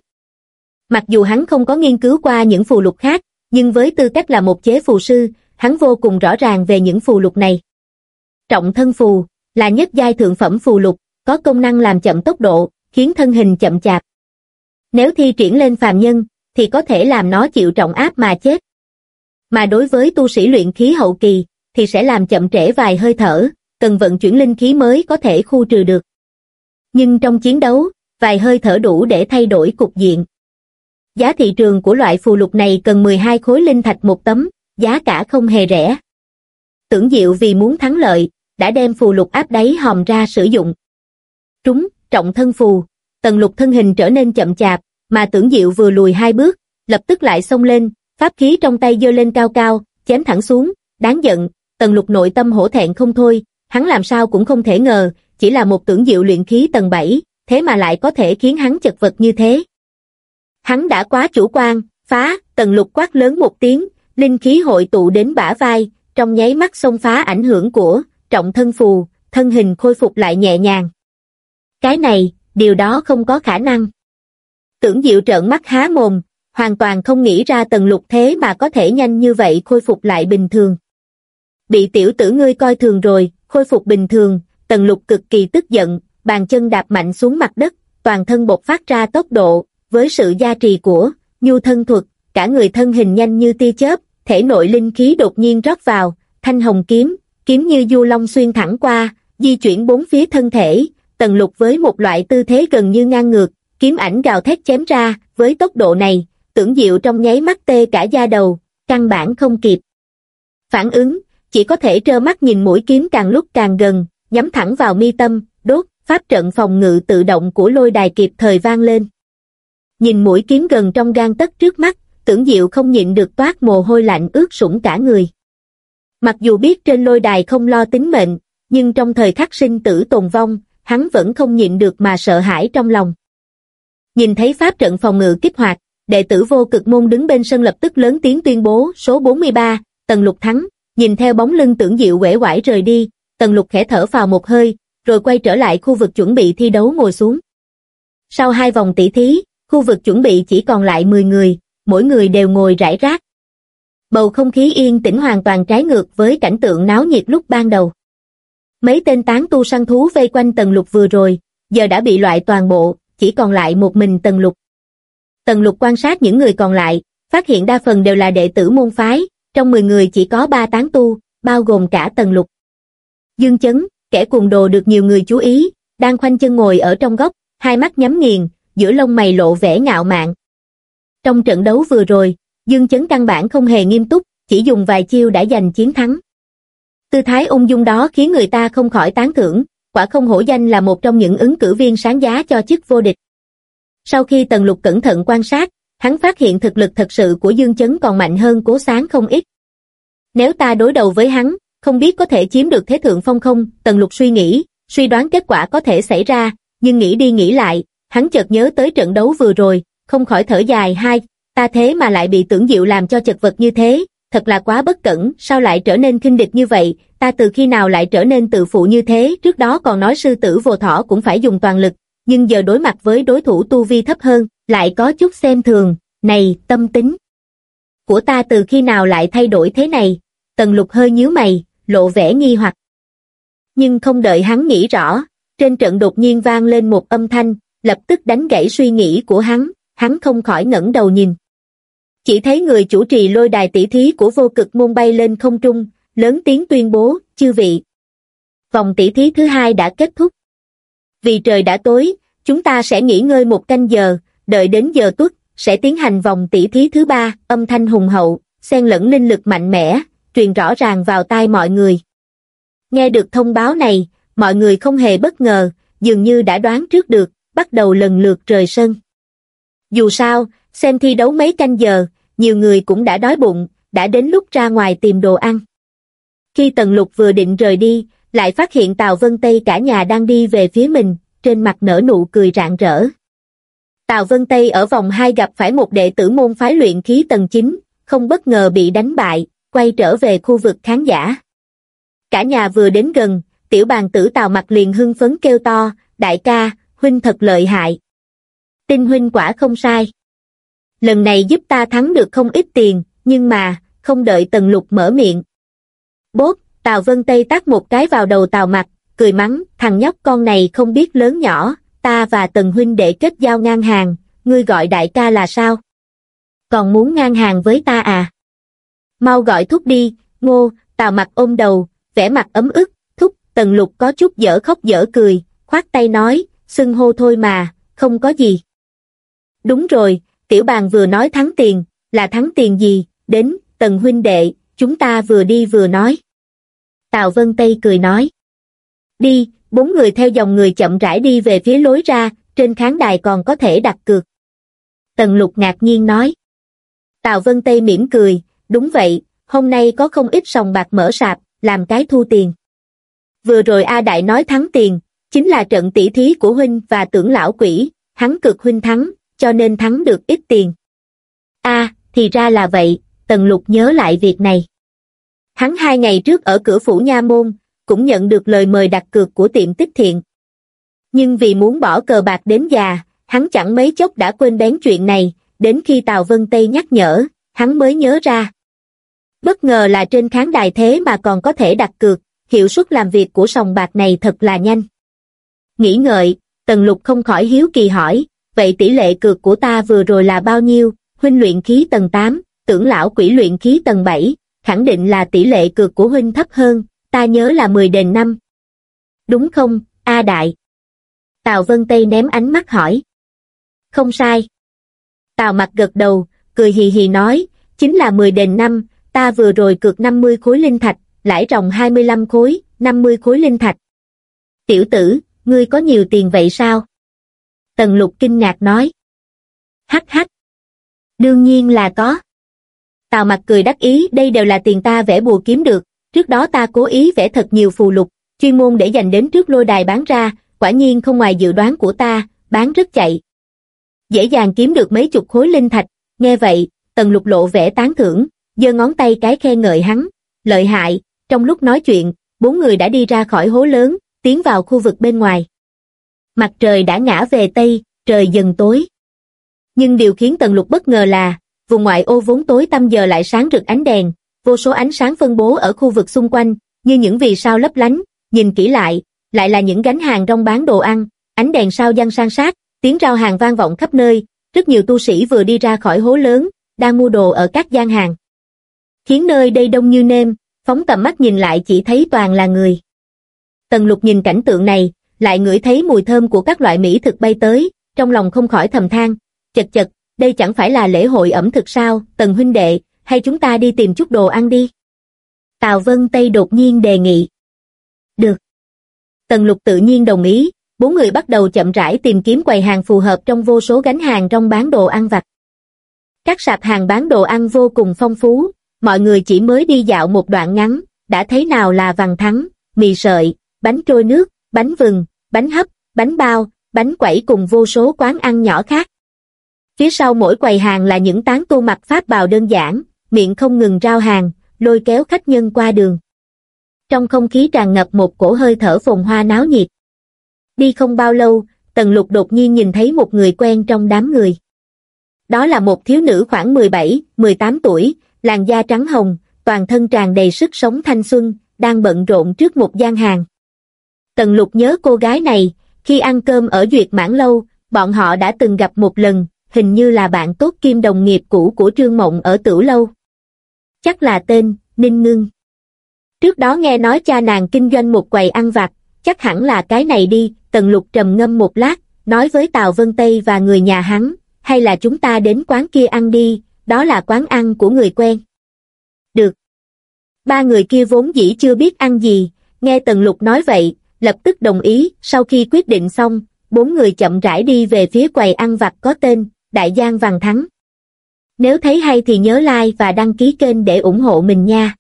Mặc dù hắn không có nghiên cứu qua những phù lục khác, nhưng với tư cách là một chế phù sư, hắn vô cùng rõ ràng về những phù lục này. Trọng thân phù, là nhất giai thượng phẩm phù lục, có công năng làm chậm tốc độ, khiến thân hình chậm chạp. Nếu thi triển lên phàm nhân, thì có thể làm nó chịu trọng áp mà chết. Mà đối với tu sĩ luyện khí hậu kỳ, thì sẽ làm chậm trễ vài hơi thở, cần vận chuyển linh khí mới có thể khu trừ được. Nhưng trong chiến đấu, vài hơi thở đủ để thay đổi cục diện. Giá thị trường của loại phù lục này cần 12 khối linh thạch một tấm, giá cả không hề rẻ. Tưởng Diệu vì muốn thắng lợi, đã đem phù lục áp đáy hòm ra sử dụng. Trúng, trọng thân phù, tần lục thân hình trở nên chậm chạp, mà tưởng Diệu vừa lùi hai bước, lập tức lại xông lên, pháp khí trong tay giơ lên cao cao, chém thẳng xuống, đáng giận, tần lục nội tâm hổ thẹn không thôi, hắn làm sao cũng không thể ngờ, chỉ là một tưởng Diệu luyện khí tầng 7, thế mà lại có thể khiến hắn chật vật như thế. Hắn đã quá chủ quan, phá, tần lục quát lớn một tiếng, linh khí hội tụ đến bả vai, trong nháy mắt xông phá ảnh hưởng của trọng thân phù, thân hình khôi phục lại nhẹ nhàng. Cái này, điều đó không có khả năng. Tưởng diệu trợn mắt há mồm, hoàn toàn không nghĩ ra tần lục thế mà có thể nhanh như vậy khôi phục lại bình thường. Bị tiểu tử ngươi coi thường rồi, khôi phục bình thường, tần lục cực kỳ tức giận, bàn chân đạp mạnh xuống mặt đất, toàn thân bộc phát ra tốc độ, với sự gia trì của nhu thân thuật, cả người thân hình nhanh như tia chớp, thể nội linh khí đột nhiên rót vào, thanh hồng kiếm, kiếm như du long xuyên thẳng qua, di chuyển bốn phía thân thể, tần lục với một loại tư thế gần như ngang ngược, kiếm ảnh gào thét chém ra, với tốc độ này, tưởng diệu trong nháy mắt tê cả da đầu, căn bản không kịp. Phản ứng, chỉ có thể trơ mắt nhìn mũi kiếm càng lúc càng gần, nhắm thẳng vào mi tâm, pháp trận phòng ngự tự động của lôi đài kịp thời vang lên. Nhìn mũi kiếm gần trong gan tất trước mắt, tưởng diệu không nhịn được toát mồ hôi lạnh ướt sũng cả người. Mặc dù biết trên lôi đài không lo tính mệnh, nhưng trong thời khắc sinh tử tồn vong, hắn vẫn không nhịn được mà sợ hãi trong lòng. Nhìn thấy pháp trận phòng ngự kích hoạt, đệ tử vô cực môn đứng bên sân lập tức lớn tiếng tuyên bố số 43, Tần Lục thắng, nhìn theo bóng lưng tưởng diệu quể quải rời đi, Tần Lục khẽ thở vào một hơi, rồi quay trở lại khu vực chuẩn bị thi đấu ngồi xuống. Sau hai vòng tỷ thí, khu vực chuẩn bị chỉ còn lại 10 người, mỗi người đều ngồi rải rác. Bầu không khí yên tĩnh hoàn toàn trái ngược với cảnh tượng náo nhiệt lúc ban đầu. Mấy tên tán tu săn thú vây quanh Tần Lục vừa rồi, giờ đã bị loại toàn bộ, chỉ còn lại một mình Tần Lục. Tần Lục quan sát những người còn lại, phát hiện đa phần đều là đệ tử môn phái, trong 10 người chỉ có 3 tán tu, bao gồm cả Tần Lục. Dương Chấn, kẻ cuồng đồ được nhiều người chú ý, đang khoanh chân ngồi ở trong góc, hai mắt nhắm nghiền, giữa lông mày lộ vẻ ngạo mạn. Trong trận đấu vừa rồi, Dương Chấn căn bản không hề nghiêm túc, chỉ dùng vài chiêu đã giành chiến thắng. Tư thái ung dung đó khiến người ta không khỏi tán thưởng, quả không hổ danh là một trong những ứng cử viên sáng giá cho chức vô địch. Sau khi Tần Lục cẩn thận quan sát, hắn phát hiện thực lực thật sự của Dương Chấn còn mạnh hơn cố sáng không ít. Nếu ta đối đầu với hắn, không biết có thể chiếm được thế thượng phong không, Tần Lục suy nghĩ, suy đoán kết quả có thể xảy ra, nhưng nghĩ đi nghĩ lại, hắn chợt nhớ tới trận đấu vừa rồi, không khỏi thở dài hai, ta thế mà lại bị tưởng diệu làm cho chật vật như thế, thật là quá bất cẩn, sao lại trở nên kinh địch như vậy, ta từ khi nào lại trở nên tự phụ như thế, trước đó còn nói sư tử vô thỏ cũng phải dùng toàn lực, nhưng giờ đối mặt với đối thủ tu vi thấp hơn, lại có chút xem thường, này, tâm tính. Của ta từ khi nào lại thay đổi thế này, tần lục hơi nhíu mày, lộ vẻ nghi hoặc. Nhưng không đợi hắn nghĩ rõ, trên trận đột nhiên vang lên một âm thanh, lập tức đánh gãy suy nghĩ của hắn, hắn không khỏi ngẩng đầu nhìn. Chỉ thấy người chủ trì lôi đài tỷ thí của vô cực môn bay lên không trung, lớn tiếng tuyên bố, chư vị. Vòng tỷ thí thứ hai đã kết thúc. Vì trời đã tối, chúng ta sẽ nghỉ ngơi một canh giờ, đợi đến giờ tuất, sẽ tiến hành vòng tỷ thí thứ ba, âm thanh hùng hậu, xen lẫn linh lực mạnh mẽ, truyền rõ ràng vào tai mọi người. Nghe được thông báo này, mọi người không hề bất ngờ, dường như đã đoán trước được, bắt đầu lần lượt rời sân. Dù sao, xem thi đấu mấy canh giờ, nhiều người cũng đã đói bụng, đã đến lúc ra ngoài tìm đồ ăn. Khi Tần Lục vừa định rời đi, lại phát hiện Tào Vân Tây cả nhà đang đi về phía mình, trên mặt nở nụ cười rạng rỡ. Tào Vân Tây ở vòng 2 gặp phải một đệ tử môn phái luyện khí tầng 9, không bất ngờ bị đánh bại, quay trở về khu vực khán giả. Cả nhà vừa đến gần, tiểu bàn tử Tào mặt liền hưng phấn kêu to, đại ca, huynh thật lợi hại. Tinh huynh quả không sai. Lần này giúp ta thắng được không ít tiền, nhưng mà, không đợi Tần Lục mở miệng. Bốp, Tào Vân Tây tát một cái vào đầu Tào mặt, cười mắng, thằng nhóc con này không biết lớn nhỏ, ta và Tần huynh để kết giao ngang hàng, ngươi gọi đại ca là sao? Còn muốn ngang hàng với ta à? Mau gọi thúc đi, ngô, Tào mặt ôm đầu, vẻ mặt ấm ức, thúc, Tần Lục có chút dở khóc dở cười, khoát tay nói, xưng hô thôi mà, không có gì. Đúng rồi, tiểu bàn vừa nói thắng tiền, là thắng tiền gì, đến, tần huynh đệ, chúng ta vừa đi vừa nói. Tào Vân Tây cười nói. Đi, bốn người theo dòng người chậm rãi đi về phía lối ra, trên khán đài còn có thể đặt cược. Tần Lục ngạc nhiên nói. Tào Vân Tây mỉm cười, đúng vậy, hôm nay có không ít sòng bạc mở sạp, làm cái thu tiền. Vừa rồi A Đại nói thắng tiền, chính là trận tỷ thí của huynh và tưởng lão quỷ, hắn cực huynh thắng, cho nên thắng được ít tiền. a thì ra là vậy, Tần Lục nhớ lại việc này. Hắn hai ngày trước ở cửa phủ Nha Môn, cũng nhận được lời mời đặt cược của tiệm tích thiện. Nhưng vì muốn bỏ cờ bạc đến già, hắn chẳng mấy chốc đã quên bén chuyện này, đến khi Tào Vân Tây nhắc nhở, hắn mới nhớ ra. Bất ngờ là trên khán đài thế mà còn có thể đặt cược, hiệu suất làm việc của sòng bạc này thật là nhanh. Nghĩ ngợi, Tần Lục không khỏi hiếu kỳ hỏi, vậy tỷ lệ cược của ta vừa rồi là bao nhiêu, huynh luyện khí tầng 8, tưởng lão quỷ luyện khí tầng 7, khẳng định là tỷ lệ cược của huynh thấp hơn, ta nhớ là 10 đền 5. Đúng không, A Đại? Tào Vân Tây ném ánh mắt hỏi. Không sai. Tào mặt gật đầu, cười hì hì nói, chính là 10 đền 5, ta vừa rồi cược 50 khối linh thạch, lãi ròng 25 khối, 50 khối linh thạch. Tiểu tử, ngươi có nhiều tiền vậy sao? Tần lục kinh ngạc nói. Hắc hắc. Đương nhiên là có. Tào mặt cười đắc ý đây đều là tiền ta vẽ bùa kiếm được, trước đó ta cố ý vẽ thật nhiều phù lục, chuyên môn để dành đến trước lôi đài bán ra, quả nhiên không ngoài dự đoán của ta, bán rất chạy. Dễ dàng kiếm được mấy chục khối linh thạch, nghe vậy, tần lục lộ vẻ tán thưởng, giơ ngón tay cái khen ngợi hắn, lợi hại, trong lúc nói chuyện, bốn người đã đi ra khỏi hố lớn, tiến vào khu vực bên ngoài. Mặt trời đã ngã về Tây, trời dần tối. Nhưng điều khiến Tần Lục bất ngờ là, vùng ngoại ô vốn tối tăm giờ lại sáng rực ánh đèn, vô số ánh sáng phân bố ở khu vực xung quanh, như những vì sao lấp lánh, nhìn kỹ lại, lại là những gánh hàng rong bán đồ ăn, ánh đèn sao giăng sang sát, tiếng rao hàng vang vọng khắp nơi, rất nhiều tu sĩ vừa đi ra khỏi hố lớn, đang mua đồ ở các gian hàng. Khiến nơi đây đông như nêm, phóng tầm mắt nhìn lại chỉ thấy toàn là người. Tần lục nhìn cảnh tượng này, lại ngửi thấy mùi thơm của các loại mỹ thực bay tới, trong lòng không khỏi thầm than, chật chật, đây chẳng phải là lễ hội ẩm thực sao, tần huynh đệ, hay chúng ta đi tìm chút đồ ăn đi. Tào Vân Tây đột nhiên đề nghị. Được. Tần lục tự nhiên đồng ý, bốn người bắt đầu chậm rãi tìm kiếm quầy hàng phù hợp trong vô số gánh hàng trong bán đồ ăn vặt. Các sạp hàng bán đồ ăn vô cùng phong phú, mọi người chỉ mới đi dạo một đoạn ngắn, đã thấy nào là vàng thắng, mì sợi, bánh trôi nước, bánh vừng, bánh hấp, bánh bao, bánh quẩy cùng vô số quán ăn nhỏ khác. Phía sau mỗi quầy hàng là những tán tu mặc pháp bào đơn giản, miệng không ngừng rao hàng, lôi kéo khách nhân qua đường. Trong không khí tràn ngập một cổ hơi thở phồn hoa náo nhiệt. Đi không bao lâu, Tần Lục đột nhiên nhìn thấy một người quen trong đám người. Đó là một thiếu nữ khoảng 17, 18 tuổi, làn da trắng hồng, toàn thân tràn đầy sức sống thanh xuân, đang bận rộn trước một gian hàng. Tần lục nhớ cô gái này, khi ăn cơm ở Duyệt Mãn Lâu, bọn họ đã từng gặp một lần, hình như là bạn tốt kim đồng nghiệp cũ của Trương Mộng ở Tử Lâu. Chắc là tên, Ninh Ngưng. Trước đó nghe nói cha nàng kinh doanh một quầy ăn vặt, chắc hẳn là cái này đi, Tần Lục trầm ngâm một lát, nói với Tào Vân Tây và người nhà hắn, hay là chúng ta đến quán kia ăn đi, đó là quán ăn của người quen. Được. Ba người kia vốn dĩ chưa biết ăn gì, nghe Tần Lục nói vậy, lập tức đồng ý, sau khi quyết định xong, bốn người chậm rãi đi về phía quầy ăn vặt có tên, Đại Giang Vàng Thắng. Nếu thấy hay thì nhớ like và đăng ký kênh để ủng hộ mình nha.